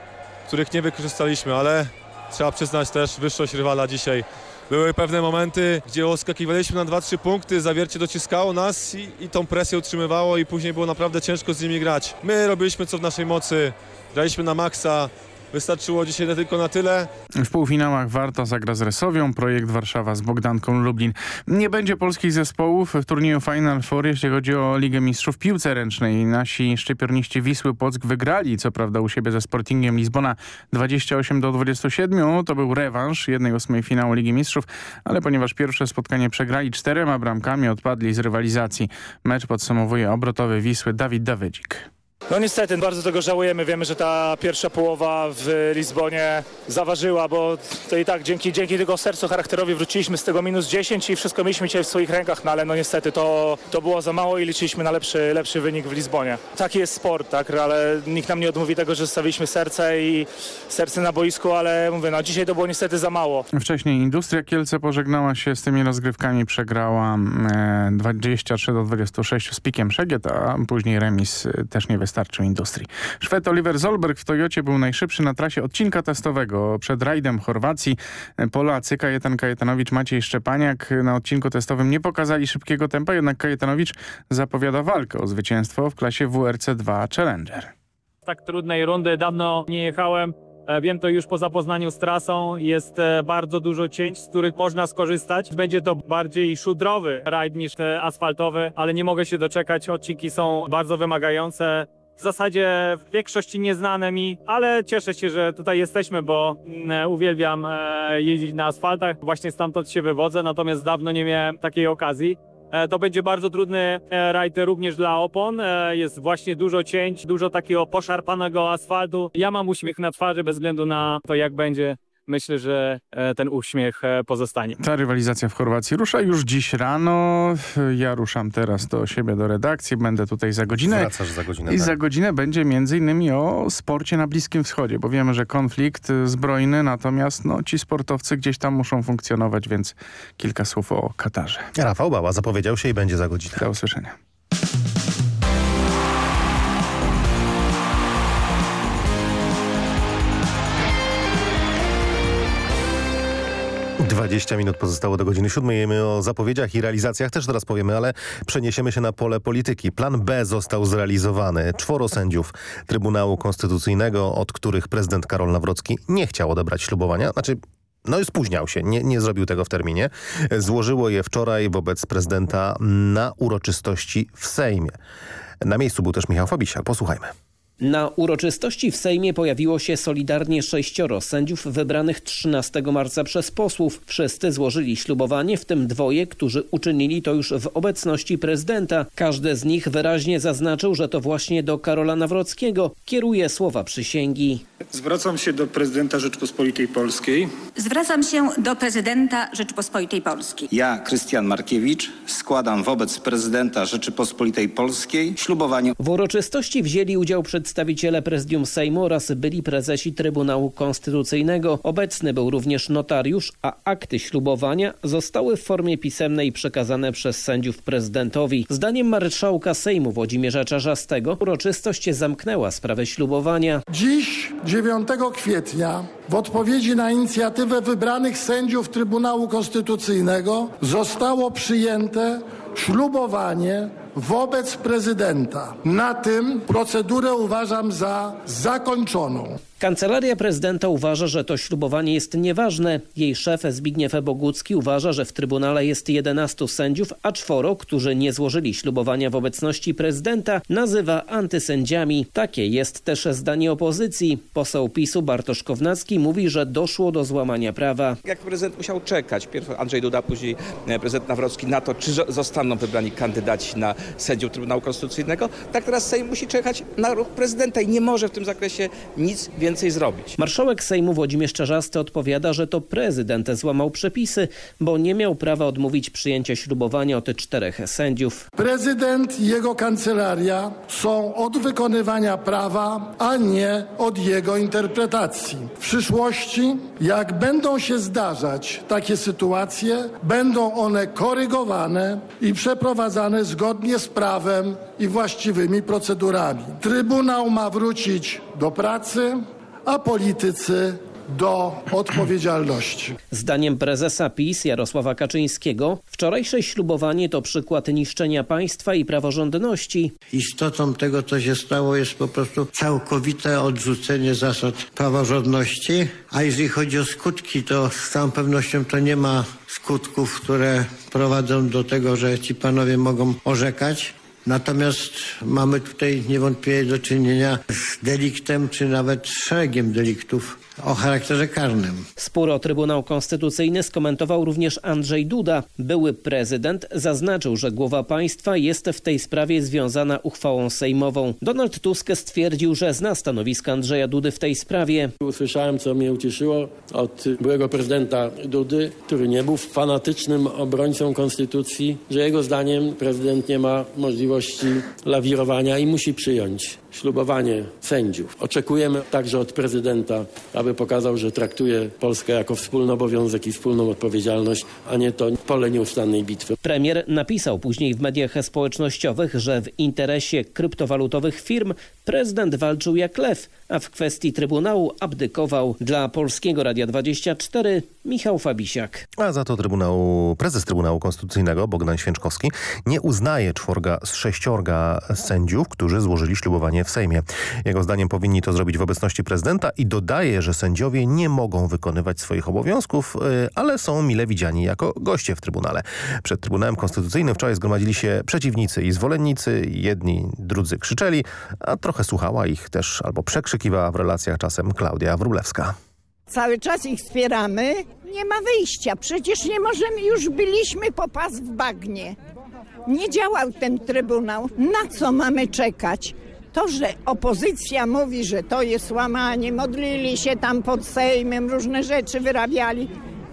których nie wykorzystaliśmy, ale trzeba przyznać też wyższość rywala dzisiaj. Były pewne momenty, gdzie oskakiwaliśmy na 2-3 punkty, zawiercie dociskało nas i, i tą presję utrzymywało i później było naprawdę ciężko z nimi grać. My robiliśmy co w naszej mocy, graliśmy na maksa, wystarczyło dzisiaj tylko na tyle. W półfinałach Warta zagra z Resowią, projekt Warszawa z Bogdanką Lublin. Nie będzie polskich zespołów w turnieju Final Four, jeśli chodzi o Ligę Mistrzów piłce ręcznej. Nasi szczypiorniści Wisły Płock wygrali, co prawda u siebie ze Sportingiem Lizbona 28 do 27. To był rewanż jednej ósmej finału Ligi Mistrzów, ale ponieważ pierwsze spotkanie przegrali czterema bramkami, odpadli z rywalizacji. Mecz podsumowuje obrotowy Wisły Dawid Dawydzik. No niestety, bardzo tego żałujemy. Wiemy, że ta pierwsza połowa w Lizbonie zaważyła, bo to i tak dzięki, dzięki tego sercu charakterowi wróciliśmy z tego minus 10 i wszystko mieliśmy dzisiaj w swoich rękach, no ale no niestety to, to było za mało i liczyliśmy na lepszy, lepszy wynik w Lizbonie. Taki jest sport, tak, ale nikt nam nie odmówi tego, że stawiliśmy serce i serce na boisku, ale mówię, no dzisiaj to było niestety za mało. Wcześniej Industria Kielce pożegnała się z tymi rozgrywkami, przegrała e, 23 do 26 z Pikiem Szegiet, a później remis e, też nie wystarczył Industrii. Szwed Oliver Zolberg w Toyocie był najszybszy na trasie odcinka testowego przed rajdem Chorwacji. E, Polacy Kajetan Kajetanowicz, Maciej Szczepaniak na odcinku testowym nie pokazali szybkiego tempa, jednak Kajetanowicz zapowiada walkę o zwycięstwo w klasie WRC2 Challenger. Tak trudnej rundy dawno nie jechałem. E, Wiem to już po zapoznaniu z trasą. Jest e, bardzo dużo cięć, z których można skorzystać. Będzie to bardziej szudrowy rajd niż te asfaltowy, ale nie mogę się doczekać. Odcinki są bardzo wymagające. W zasadzie w większości nieznane mi, ale cieszę się, że tutaj jesteśmy, bo mm, uwielbiam e, jeździć na asfaltach. Właśnie stamtąd się wywodzę, natomiast dawno nie miałem takiej okazji. E, To będzie bardzo trudny e, rajd również dla opon. E, Jest właśnie dużo cięć, dużo takiego poszarpanego asfaltu. Ja mam uśmiech na twarzy bez względu na to, jak będzie. Myślę, że e, ten uśmiech e, pozostanie. Ta rywalizacja w Chorwacji rusza już dziś rano. Ja ruszam teraz do siebie, do redakcji. Będę tutaj za godzinę. Wracasz za godzinę, I tak. za godzinę będzie między innymi o sporcie na Bliskim Wschodzie, bo wiemy, że konflikt zbrojny, natomiast no, ci sportowcy gdzieś tam muszą funkcjonować, więc kilka słów o Katarze. Rafał Bała zapowiedział się i będzie za godzinę. Do usłyszenia. Dwadzieścia minut pozostało do godziny siódmej. My o zapowiedziach i realizacjach też teraz powiemy, ale przeniesiemy się na pole polityki. Plan B został zrealizowany. Czworo sędziów Trybunału Konstytucyjnego, od których prezydent Karol Nawrocki nie chciał odebrać ślubowania. Znaczy, no i spóźniał się, nie, nie zrobił tego w terminie. Złożyło je wczoraj wobec prezydenta na uroczystości w Sejmie. Na miejscu był też Michał Fabisiak. Posłuchajmy. Na uroczystości w Sejmie pojawiło się solidarnie sześcioro sędziów wybranych 13 marca przez posłów. Wszyscy złożyli ślubowanie, w tym dwoje, którzy uczynili to już w obecności prezydenta. Każdy z nich wyraźnie zaznaczył, że to właśnie do Karola Nawrockiego kieruje słowa przysięgi. Zwracam się do prezydenta Rzeczpospolitej Polskiej. Zwracam się do prezydenta Rzeczypospolitej Polskiej. Ja, Krystian Markiewicz, składam wobec prezydenta Rzeczypospolitej Polskiej ślubowanie. W uroczystości wzięli udział przedstawiciele prezydium Sejmu oraz byli prezesi Trybunału Konstytucyjnego. Obecny był również notariusz, a akty ślubowania zostały w formie pisemnej przekazane przez sędziów prezydentowi. Zdaniem marszałka Sejmu Włodzimierza Czarzastego uroczystość zamknęła sprawę ślubowania. Dziś, 9 kwietnia, w odpowiedzi na inicjatywę wybranych sędziów Trybunału Konstytucyjnego zostało przyjęte ślubowanie wobec prezydenta. Na tym procedurę uważam za zakończoną. Kancelaria prezydenta uważa, że to ślubowanie jest nieważne. Jej szef Zbigniew Bogucki uważa, że w Trybunale jest 11 sędziów, a czworo, którzy nie złożyli ślubowania w obecności prezydenta, nazywa antysędziami. Takie jest też zdanie opozycji. Poseł PiSu Bartosz Kownacki mówi, że doszło do złamania prawa. Jak prezydent musiał czekać, pierw Andrzej Duda, później e, prezydent Nawrocki na to, czy zo- zostaną wybrani kandydaci na sędziów Trybunału Konstytucyjnego, tak teraz Sejm musi czekać na ruch prezydenta i nie może w tym zakresie nic więcej zrobić. Marszałek Sejmu Włodzimierz Czarzasty odpowiada, że to prezydent złamał przepisy, bo nie miał prawa odmówić przyjęcia ślubowania od czterech sędziów. Prezydent i jego kancelaria są od wykonywania prawa, a nie od jego interpretacji. W przyszłości, jak będą się zdarzać takie sytuacje, będą one korygowane i przeprowadzane zgodnie z prawem i właściwymi procedurami. Trybunał ma wrócić do pracy, a politycy do odpowiedzialności. Zdaniem prezesa PiS Jarosława Kaczyńskiego wczorajsze ślubowanie to przykład niszczenia państwa i praworządności. Istotą tego, co się stało, jest po prostu całkowite odrzucenie zasad praworządności. A jeżeli chodzi o skutki, to z całą pewnością to nie ma skutków, które prowadzą do tego, że ci panowie mogą orzekać. Natomiast mamy tutaj niewątpliwie do czynienia z deliktem, czy nawet szeregiem deliktów o charakterze karnym. Spór o Trybunał Konstytucyjny skomentował również Andrzej Duda. Były prezydent zaznaczył, że głowa państwa jest w tej sprawie związana uchwałą sejmową. Donald Tusk stwierdził, że zna stanowisko Andrzeja Dudy w tej sprawie. Usłyszałem, co mnie ucieszyło od byłego prezydenta Dudy, który nie był fanatycznym obrońcą konstytucji, że jego zdaniem prezydent nie ma możliwości lawirowania i musi przyjąć ślubowanie sędziów. Oczekujemy także od prezydenta, aby pokazał, że traktuje Polskę jako wspólny obowiązek i wspólną odpowiedzialność, a nie to pole nieustannej bitwy. Premier napisał później w mediach społecznościowych, że w interesie kryptowalutowych firm prezydent walczył jak lew, a w kwestii Trybunału abdykował. Dla Polskiego Radia 24 Michał Fabisiak. A za to Trybunał, prezes Trybunału Konstytucyjnego Bogdan Święczkowski nie uznaje czworga z sześciorga sędziów, którzy złożyli ślubowanie w Sejmie. Jego zdaniem powinni to zrobić w obecności prezydenta i dodaje, że sędziowie nie mogą wykonywać swoich obowiązków, y, ale są mile widziani jako goście w Trybunale. Przed Trybunałem Konstytucyjnym wczoraj zgromadzili się przeciwnicy i zwolennicy. Jedni, drudzy krzyczeli, a trochę słuchała ich też albo przekrzykiwała w relacjach czasem Klaudia Wrólewska. Cały czas ich wspieramy. Nie ma wyjścia. Przecież nie możemy, już byliśmy po pas w bagnie. Nie działał ten trybunał. Na co mamy czekać? To, że opozycja mówi, że to jest łamanie, modlili się tam pod Sejmem, różne rzeczy wyrabiali.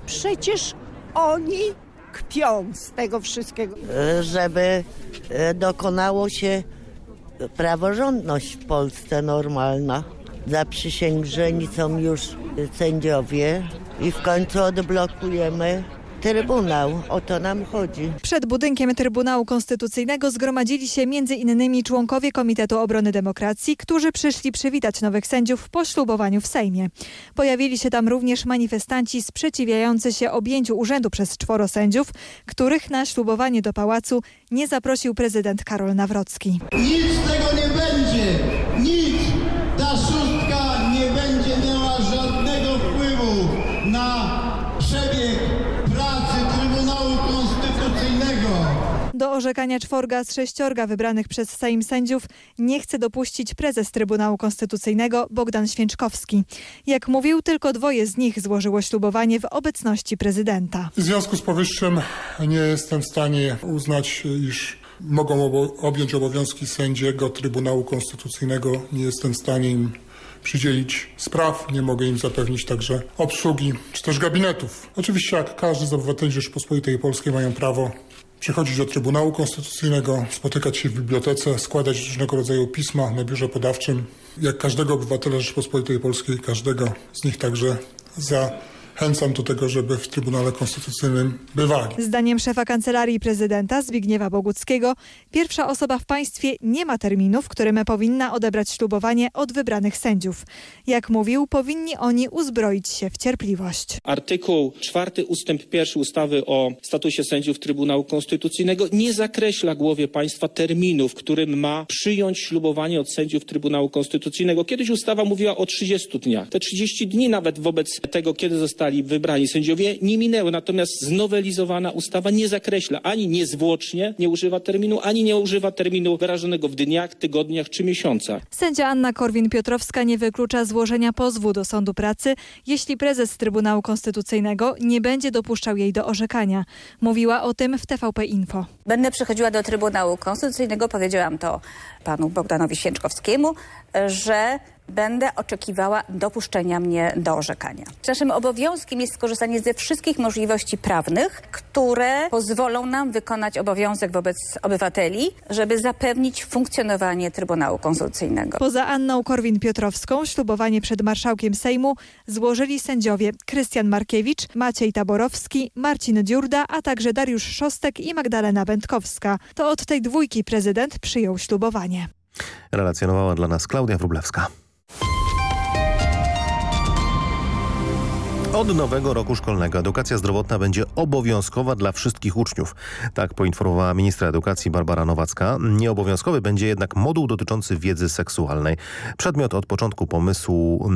Przecież oni kpią z tego wszystkiego. Żeby e, dokonało się praworządność w Polsce normalna. Zaprzysięgrzeni są już sędziowie i w końcu odblokujemy Trybunał, o to nam chodzi. Przed budynkiem Trybunału Konstytucyjnego zgromadzili się m.in. członkowie Komitetu Obrony Demokracji, którzy przyszli przywitać nowych sędziów po ślubowaniu w Sejmie. Pojawili się tam również manifestanci sprzeciwiający się objęciu urzędu przez czworo sędziów, których na ślubowanie do pałacu nie zaprosił prezydent Karol Nawrocki. Nic z tego nie będzie! Nic! Ta szóstka nie będzie miała żadnego wpływu na przebieg pracy Trybunału Konstytucyjnego. Do orzekania czworga z sześciorga wybranych przez Sejm sędziów nie chce dopuścić prezes Trybunału Konstytucyjnego Bogdan Święczkowski. Jak mówił, tylko dwoje z nich złożyło ślubowanie w obecności prezydenta. W związku z powyższym nie jestem w stanie uznać, iż mogą obo objąć obowiązki sędziego Trybunału Konstytucyjnego. Nie jestem w stanie im przydzielić spraw, nie mogę im zapewnić także obsługi czy też gabinetów. Oczywiście jak każdy z obywateli Rzeczypospolitej Polskiej mają prawo przychodzić do Trybunału Konstytucyjnego, spotykać się w bibliotece, składać różnego rodzaju pisma na biurze podawczym. Jak każdego obywatela Rzeczypospolitej Polskiej, każdego z nich także zachęcam do tego, żeby w Trybunale Konstytucyjnym bywali. Zdaniem szefa Kancelarii Prezydenta Zbigniewa Boguckiego, pierwsza osoba w państwie nie ma terminu, w którym powinna odebrać ślubowanie od wybranych sędziów. Jak mówił, powinni oni uzbroić się w cierpliwość. Artykuł 4 ustęp 1 ustawy o statusie sędziów Trybunału Konstytucyjnego nie zakreśla głowie państwa terminu, w którym ma przyjąć ślubowanie od sędziów Trybunału Konstytucyjnego. Kiedyś ustawa mówiła o 30 dniach. Te 30 dni nawet wobec tego, kiedy zostali wybrani sędziowie, nie minęły. Natomiast znowelizowana ustawa nie zakreśla ani niezwłocznie nie używa terminu, ani nie używa terminu wyrażonego w dniach, tygodniach czy miesiącach. Sędzia Anna Korwin-Piotrowska nie wyklucza złożenia pozwu do Sądu Pracy, jeśli prezes Trybunału Konstytucyjnego nie będzie dopuszczał jej do orzekania. Mówiła o tym w TVP Info. Będę przychodziła do Trybunału Konstytucyjnego, powiedziałam to panu Bogdanowi Święczkowskiemu, że będę oczekiwała dopuszczenia mnie do orzekania. Naszym obowiązkiem jest skorzystanie ze wszystkich możliwości prawnych, które pozwolą nam wykonać obowiązek wobec obywateli, żeby zapewnić funkcjonowanie Trybunału Konstytucyjnego. Poza Anną Korwin-Piotrowską ślubowanie przed marszałkiem Sejmu złożyli sędziowie Krystian Markiewicz, Maciej Taborowski, Marcin Dziurda, a także Dariusz Szostek i Magdalena Będkowska. To od tej dwójki prezydent przyjął ślubowanie. Relacjonowała dla nas Klaudia Wróblewska. Od nowego roku szkolnego edukacja zdrowotna będzie obowiązkowa dla wszystkich uczniów. Tak poinformowała ministra edukacji Barbara Nowacka. Nieobowiązkowy będzie jednak moduł dotyczący wiedzy seksualnej. Przedmiot od początku pomysłu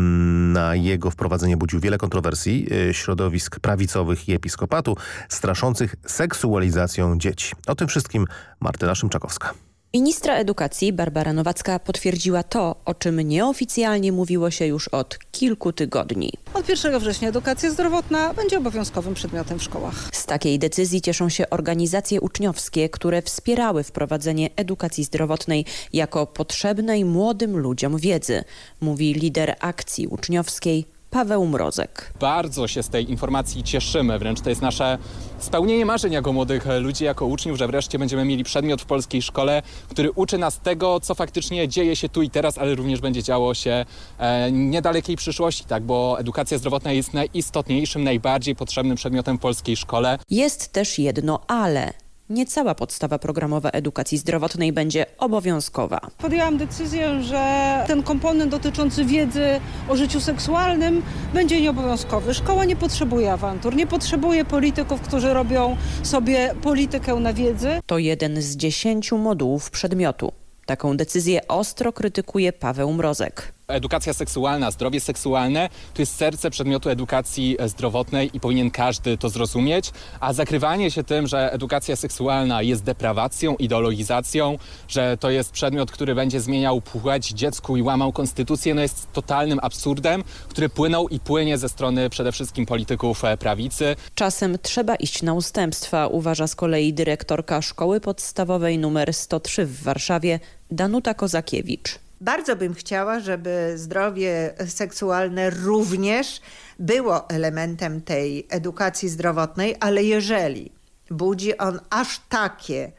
na jego wprowadzenie budził wiele kontrowersji y, środowisk prawicowych i episkopatu straszących seksualizacją dzieci. O tym wszystkim Martyna Szymczakowska. Ministra edukacji Barbara Nowacka potwierdziła to, o czym nieoficjalnie mówiło się już od kilku tygodni. Od 1 września edukacja zdrowotna będzie obowiązkowym przedmiotem w szkołach. Z takiej decyzji cieszą się organizacje uczniowskie, które wspierały wprowadzenie edukacji zdrowotnej jako potrzebnej młodym ludziom wiedzy, mówi lider akcji uczniowskiej Paweł Mrozek. Bardzo się z tej informacji cieszymy, wręcz to jest nasze spełnienie marzeń jako młodych ludzi, jako uczniów, że wreszcie będziemy mieli przedmiot w polskiej szkole, który uczy nas tego, co faktycznie dzieje się tu i teraz, ale również będzie działo się e, niedalekiej przyszłości, tak, bo edukacja zdrowotna jest najistotniejszym, najbardziej potrzebnym przedmiotem w polskiej szkole. Jest też jedno ale. Nie cała podstawa programowa edukacji zdrowotnej będzie obowiązkowa. Podjęłam decyzję, że ten komponent dotyczący wiedzy o życiu seksualnym będzie nieobowiązkowy. Szkoła nie potrzebuje awantur, nie potrzebuje polityków, którzy robią sobie politykę na wiedzy. To jeden z dziesięciu modułów przedmiotu. Taką decyzję ostro krytykuje Paweł Mrozek. Edukacja seksualna, zdrowie seksualne to jest serce przedmiotu edukacji zdrowotnej i powinien każdy to zrozumieć, a zakrywanie się tym, że edukacja seksualna jest deprawacją, ideologizacją, że to jest przedmiot, który będzie zmieniał płeć dziecku i łamał konstytucję, no jest totalnym absurdem, który płynął i płynie ze strony przede wszystkim polityków prawicy. Czasem trzeba iść na ustępstwa, uważa z kolei dyrektorka szkoły podstawowej nr 103 w Warszawie Danuta Kozakiewicz. Bardzo bym chciała, żeby zdrowie seksualne również było elementem tej edukacji zdrowotnej, ale jeżeli budzi on aż takie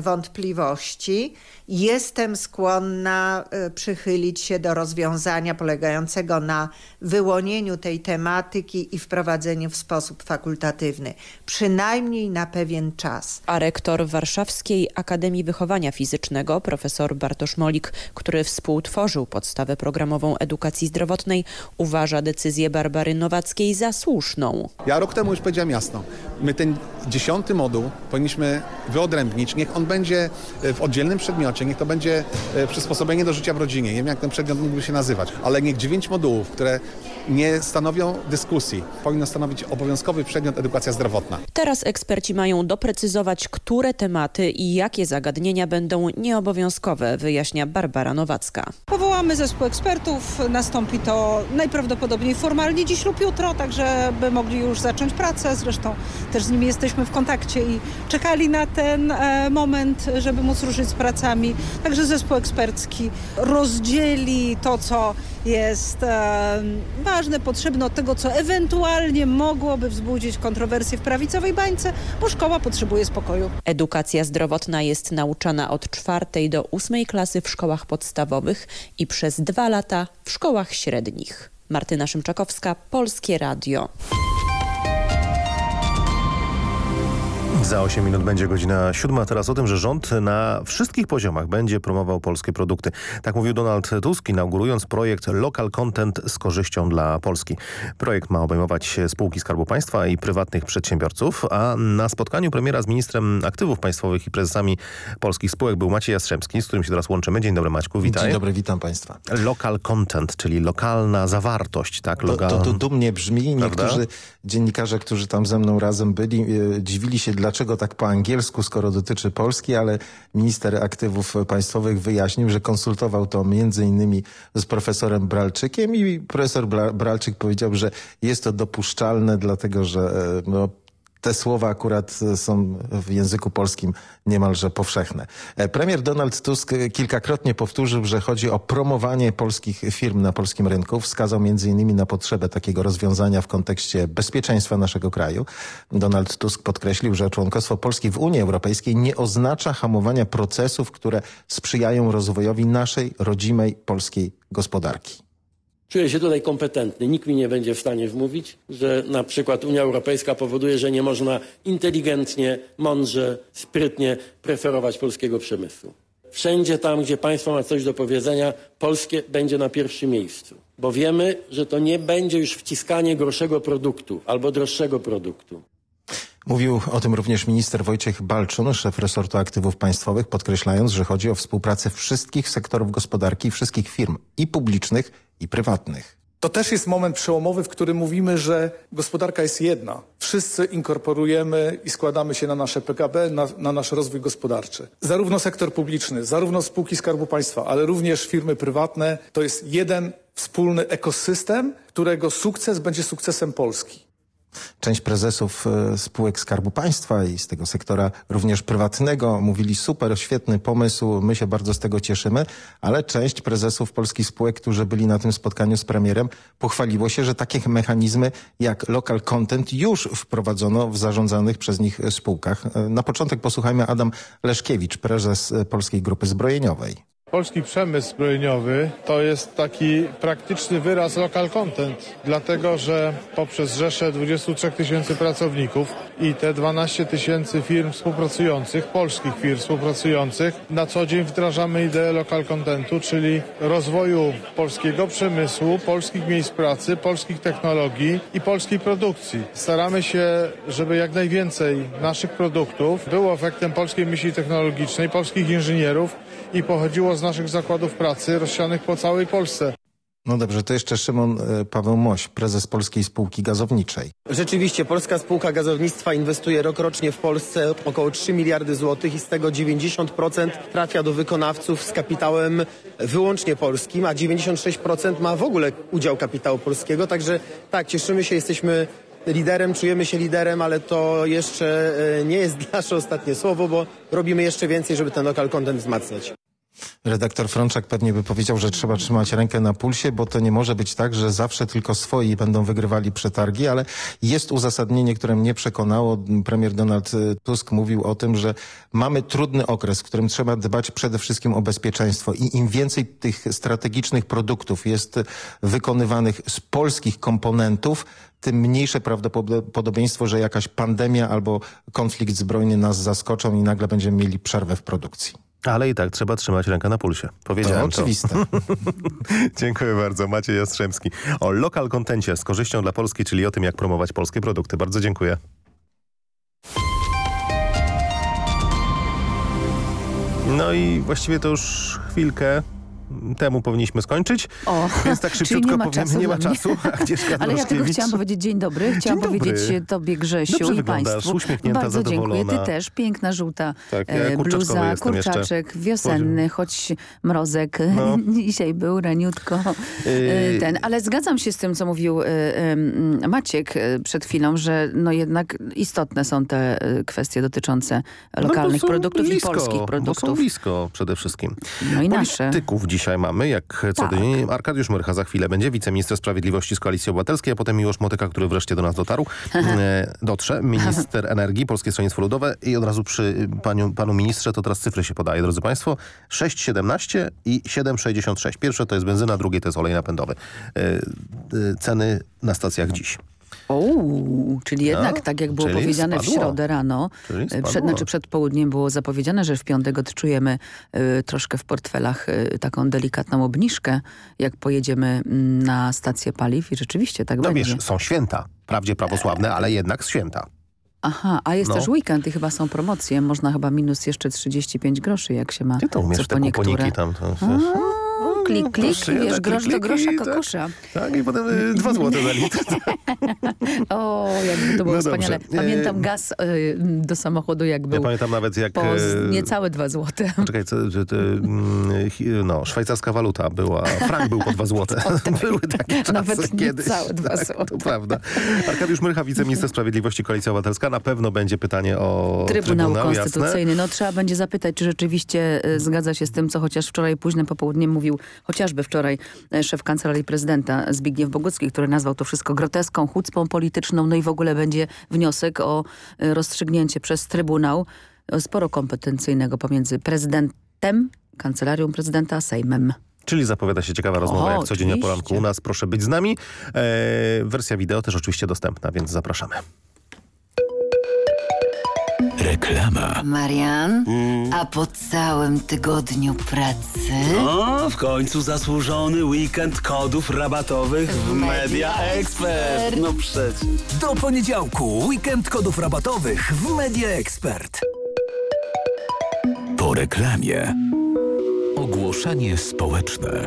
wątpliwości, jestem skłonna przychylić się do rozwiązania polegającego na wyłonieniu tej tematyki i wprowadzeniu w sposób fakultatywny, przynajmniej na pewien czas. A rektor Warszawskiej Akademii Wychowania Fizycznego, profesor Bartosz Molik, który współtworzył podstawę programową edukacji zdrowotnej, uważa decyzję Barbary Nowackiej za słuszną. Ja rok temu już powiedziałem jasno, my ten dziesiąty moduł powinniśmy wyodrębnić, niech on będzie w oddzielnym przedmiocie, niech to będzie przysposobienie do życia w rodzinie. Nie wiem, jak ten przedmiot mógłby się nazywać, ale niech dziewięć modułów, które nie stanowią dyskusji, powinno stanowić obowiązkowy przedmiot edukacja zdrowotna. Teraz eksperci mają doprecyzować, które tematy i jakie zagadnienia będą nieobowiązkowe, wyjaśnia Barbara Nowacka. Powołamy zespół ekspertów, nastąpi to najprawdopodobniej formalnie dziś lub jutro, tak żeby mogli już zacząć pracę. Zresztą też z nimi jesteśmy w kontakcie i czekali na ten e, moment, żeby móc ruszyć z pracami. Także zespół ekspercki rozdzieli to, co jest ważne, potrzebne od tego, co ewentualnie mogłoby wzbudzić kontrowersje w prawicowej bańce, bo szkoła potrzebuje spokoju. Edukacja zdrowotna jest nauczana od czwartej do ósmej klasy w szkołach podstawowych i przez dwa lata w szkołach średnich. Martyna Szymczakowska, Polskie Radio. Za 8 minut będzie godzina 7, a teraz o tym, że rząd na wszystkich poziomach będzie promował polskie produkty. Tak mówił Donald Tusk, inaugurując projekt Local Content z korzyścią dla Polski. Projekt ma obejmować spółki Skarbu Państwa i prywatnych przedsiębiorców, a na spotkaniu premiera z ministrem aktywów państwowych i prezesami polskich spółek był Maciej Jastrzębski, z którym się teraz łączymy. Dzień dobry Maćku, witaj. Dzień dobry, witam Państwa. Local Content, czyli lokalna zawartość, tak? To, to, to dumnie brzmi. Prawda? Niektórzy dziennikarze, którzy tam ze mną razem byli, e, dziwili się, dlaczego tak po angielsku, skoro dotyczy Polski, ale minister aktywów państwowych wyjaśnił, że konsultował to między innymi z profesorem Bralczykiem i profesor Bra Bralczyk powiedział, że jest to dopuszczalne, dlatego że e, no, te słowa akurat są w języku polskim niemalże powszechne. Premier Donald Tusk kilkakrotnie powtórzył, że chodzi o promowanie polskich firm na polskim rynku. Wskazał innymi na potrzebę takiego rozwiązania w kontekście bezpieczeństwa naszego kraju. Donald Tusk podkreślił, że członkostwo Polski w Unii Europejskiej nie oznacza hamowania procesów, które sprzyjają rozwojowi naszej rodzimej polskiej gospodarki. Czuję się tutaj kompetentny. Nikt mi nie będzie w stanie wmówić, że na przykład Unia Europejska powoduje, że nie można inteligentnie, mądrze, sprytnie preferować polskiego przemysłu. Wszędzie tam, gdzie państwo ma coś do powiedzenia, polskie będzie na pierwszym miejscu. Bo wiemy, że to nie będzie już wciskanie gorszego produktu albo droższego produktu. Mówił o tym również minister Wojciech Balczun, szef resortu aktywów państwowych, podkreślając, że chodzi o współpracę wszystkich sektorów gospodarki, wszystkich firm i publicznych, i prywatnych. To też jest moment przełomowy, w którym mówimy, że gospodarka jest jedna. Wszyscy inkorporujemy i składamy się na nasze PKB, na, na nasz rozwój gospodarczy. Zarówno sektor publiczny, zarówno spółki Skarbu Państwa, ale również firmy prywatne. To jest jeden wspólny ekosystem, którego sukces będzie sukcesem Polski. Część prezesów e, spółek Skarbu Państwa i z tego sektora również prywatnego mówili super, świetny pomysł, my się bardzo z tego cieszymy, ale część prezesów polskich spółek, którzy byli na tym spotkaniu z premierem, pochwaliło się, że takie mechanizmy jak local content już wprowadzono w zarządzanych przez nich spółkach. E, Na początek posłuchajmy Adam Leszkiewicz, prezes e, Polskiej Grupy Zbrojeniowej. Polski przemysł zbrojeniowy to jest taki praktyczny wyraz local content, dlatego że poprzez rzeszę 23 tysięcy pracowników i te 12 tysięcy firm współpracujących, polskich firm współpracujących, na co dzień wdrażamy ideę local contentu, czyli rozwoju polskiego przemysłu, polskich miejsc pracy, polskich technologii i polskiej produkcji. Staramy się, żeby jak najwięcej naszych produktów było efektem polskiej myśli technologicznej, polskich inżynierów i pochodziło z naszych zakładów pracy rozsianych po całej Polsce. No dobrze, to jeszcze Szymon e, Paweł Moś, prezes Polskiej Spółki Gazowniczej. Rzeczywiście Polska Spółka Gazownictwa inwestuje rokrocznie w Polsce około 3 miliardy złotych i z tego 90% trafia do wykonawców z kapitałem wyłącznie polskim, a 96% ma w ogóle udział kapitału polskiego. Także tak, cieszymy się, jesteśmy liderem, czujemy się liderem, ale to jeszcze e, nie jest nasze ostatnie słowo, bo robimy jeszcze więcej, żeby ten local content wzmacniać. Redaktor Frączak pewnie by powiedział, że trzeba trzymać rękę na pulsie, bo to nie może być tak, że zawsze tylko swoi będą wygrywali przetargi, ale jest uzasadnienie, które mnie przekonało. Premier Donald y, Tusk mówił o tym, że mamy trudny okres, w którym trzeba dbać przede wszystkim o bezpieczeństwo i im więcej tych strategicznych produktów jest wykonywanych z polskich komponentów, tym mniejsze prawdopodobieństwo, że jakaś pandemia albo konflikt zbrojny nas zaskoczą i nagle będziemy mieli przerwę w produkcji. Ale i tak trzeba trzymać rękę na pulsie. Powiedziałem To oczywiste. Dziękuję bardzo. Maciej Jastrzębski. O local contencie z korzyścią dla Polski, czyli o tym, jak promować polskie produkty. Bardzo dziękuję. No i właściwie to już chwilkę temu powinniśmy skończyć. O, Więc tak szybciutko nie ma powiem, czasu nie ma czasu. Agnieszka Ale ja tylko chciałam powiedzieć dzień dobry. Chciałam Dzień dobry. powiedzieć tobie Grzesiu Dobrze i wyglądasz, państwu. uśmiechnięta, Bardzo dziękuję. zadowolona. Ty też. Piękna żółta Tak, ja e, bluza, jestem jeszcze. kurczaczek, wiosenny, choć mrozek No. dzisiaj był, raniutko. E, Yy. Ten. Ale zgadzam się z tym, co mówił e, Maciek przed chwilą, że no jednak istotne są te kwestie dotyczące No lokalnych są produktów blisko, i polskich Bo są produktów. blisko przede wszystkim. No i nasze. Polityków dzisiaj mamy, jak co Tak. tydzień. Arkadiusz Myrcha za chwilę będzie, wiceminister sprawiedliwości z Koalicji Obywatelskiej, a potem Miłosz Motyka, który wreszcie do nas dotarł, e, dotrze. Minister energii, Polskie Stronnictwo Ludowe i od razu przy paniu, panu ministrze, to teraz cyfry się podaje, drodzy państwo. 6,17 i 7,66. Pierwsze to jest benzyna, drugie to jest olej napędowy. E, e, ceny na stacjach dziś. Uuu, czyli jednak No, tak jak było powiedziane w spadło. środę rano, e, przed, znaczy przed południem było zapowiedziane, że w piątek odczujemy y, troszkę w portfelach y, taką delikatną obniżkę, jak pojedziemy mm, na stację paliw i rzeczywiście tak No będzie. wiesz, są święta, wprawdzie prawosławne, ale jednak święta. Aha, a jest No. też weekend i chyba są promocje. Można chyba minus jeszcze 35 groszy, jak się ma Ty to umiesz co te po niektóre. kuponiki tam. To, klik, klik, Proszę, wiesz, tak, grosz do kliki, grosza tak. kokosza. Tak, i potem y, dwa złote za litr. O, jakby to było No wspaniale. dobrze. Pamiętam gaz y, do samochodu, jak Ja był pamiętam nawet jak... po e, niecałe dwa złote. Czekaj, co, mm, no, szwajcarska waluta była, frank był po dwa złote. Były takie czasy Nawet kiedyś. niecałe dwa tak, złote. To prawda. Arkadiusz Myrcha, wiceminister sprawiedliwości Koalicja Obywatelska. Na pewno będzie pytanie o Trybunał, Trybunał, Konstytucyjny. No trzeba będzie zapytać, czy rzeczywiście e, zgadza się z tym, co chociaż wczoraj późnym popołudniem mówił, chociażby wczoraj e, szef Kancelarii Prezydenta Zbigniew Bogucki, który nazwał to wszystko groteską, chucpą polityczną, no i w ogóle będzie wniosek o e, rozstrzygnięcie przez Trybunał e, sporo kompetencyjnego pomiędzy prezydentem, Kancelarią Prezydenta, a Sejmem. Czyli zapowiada się ciekawa rozmowa, O, jak codziennie oczywiście. poranku u nas. Proszę być z nami. E, wersja wideo też oczywiście dostępna, więc zapraszamy. Reklama. Marian, a po całym tygodniu pracy... No, w końcu zasłużony weekend kodów rabatowych w Media Expert. No przecież. Do poniedziałku weekend kodów rabatowych w Media Expert. Po reklamie. Ogłoszenie społeczne.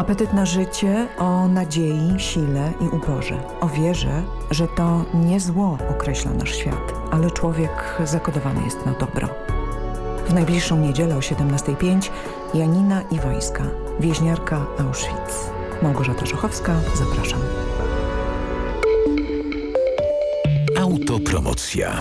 Apetyt na życie o nadziei, sile i uporze. O wierze, że to nie zło określa nasz świat, ale człowiek zakodowany jest na dobro. W najbliższą niedzielę o 17.05 Janina Iwańska, więźniarka Auschwitz. Małgorzata Żochowska, zapraszam. Autopromocja.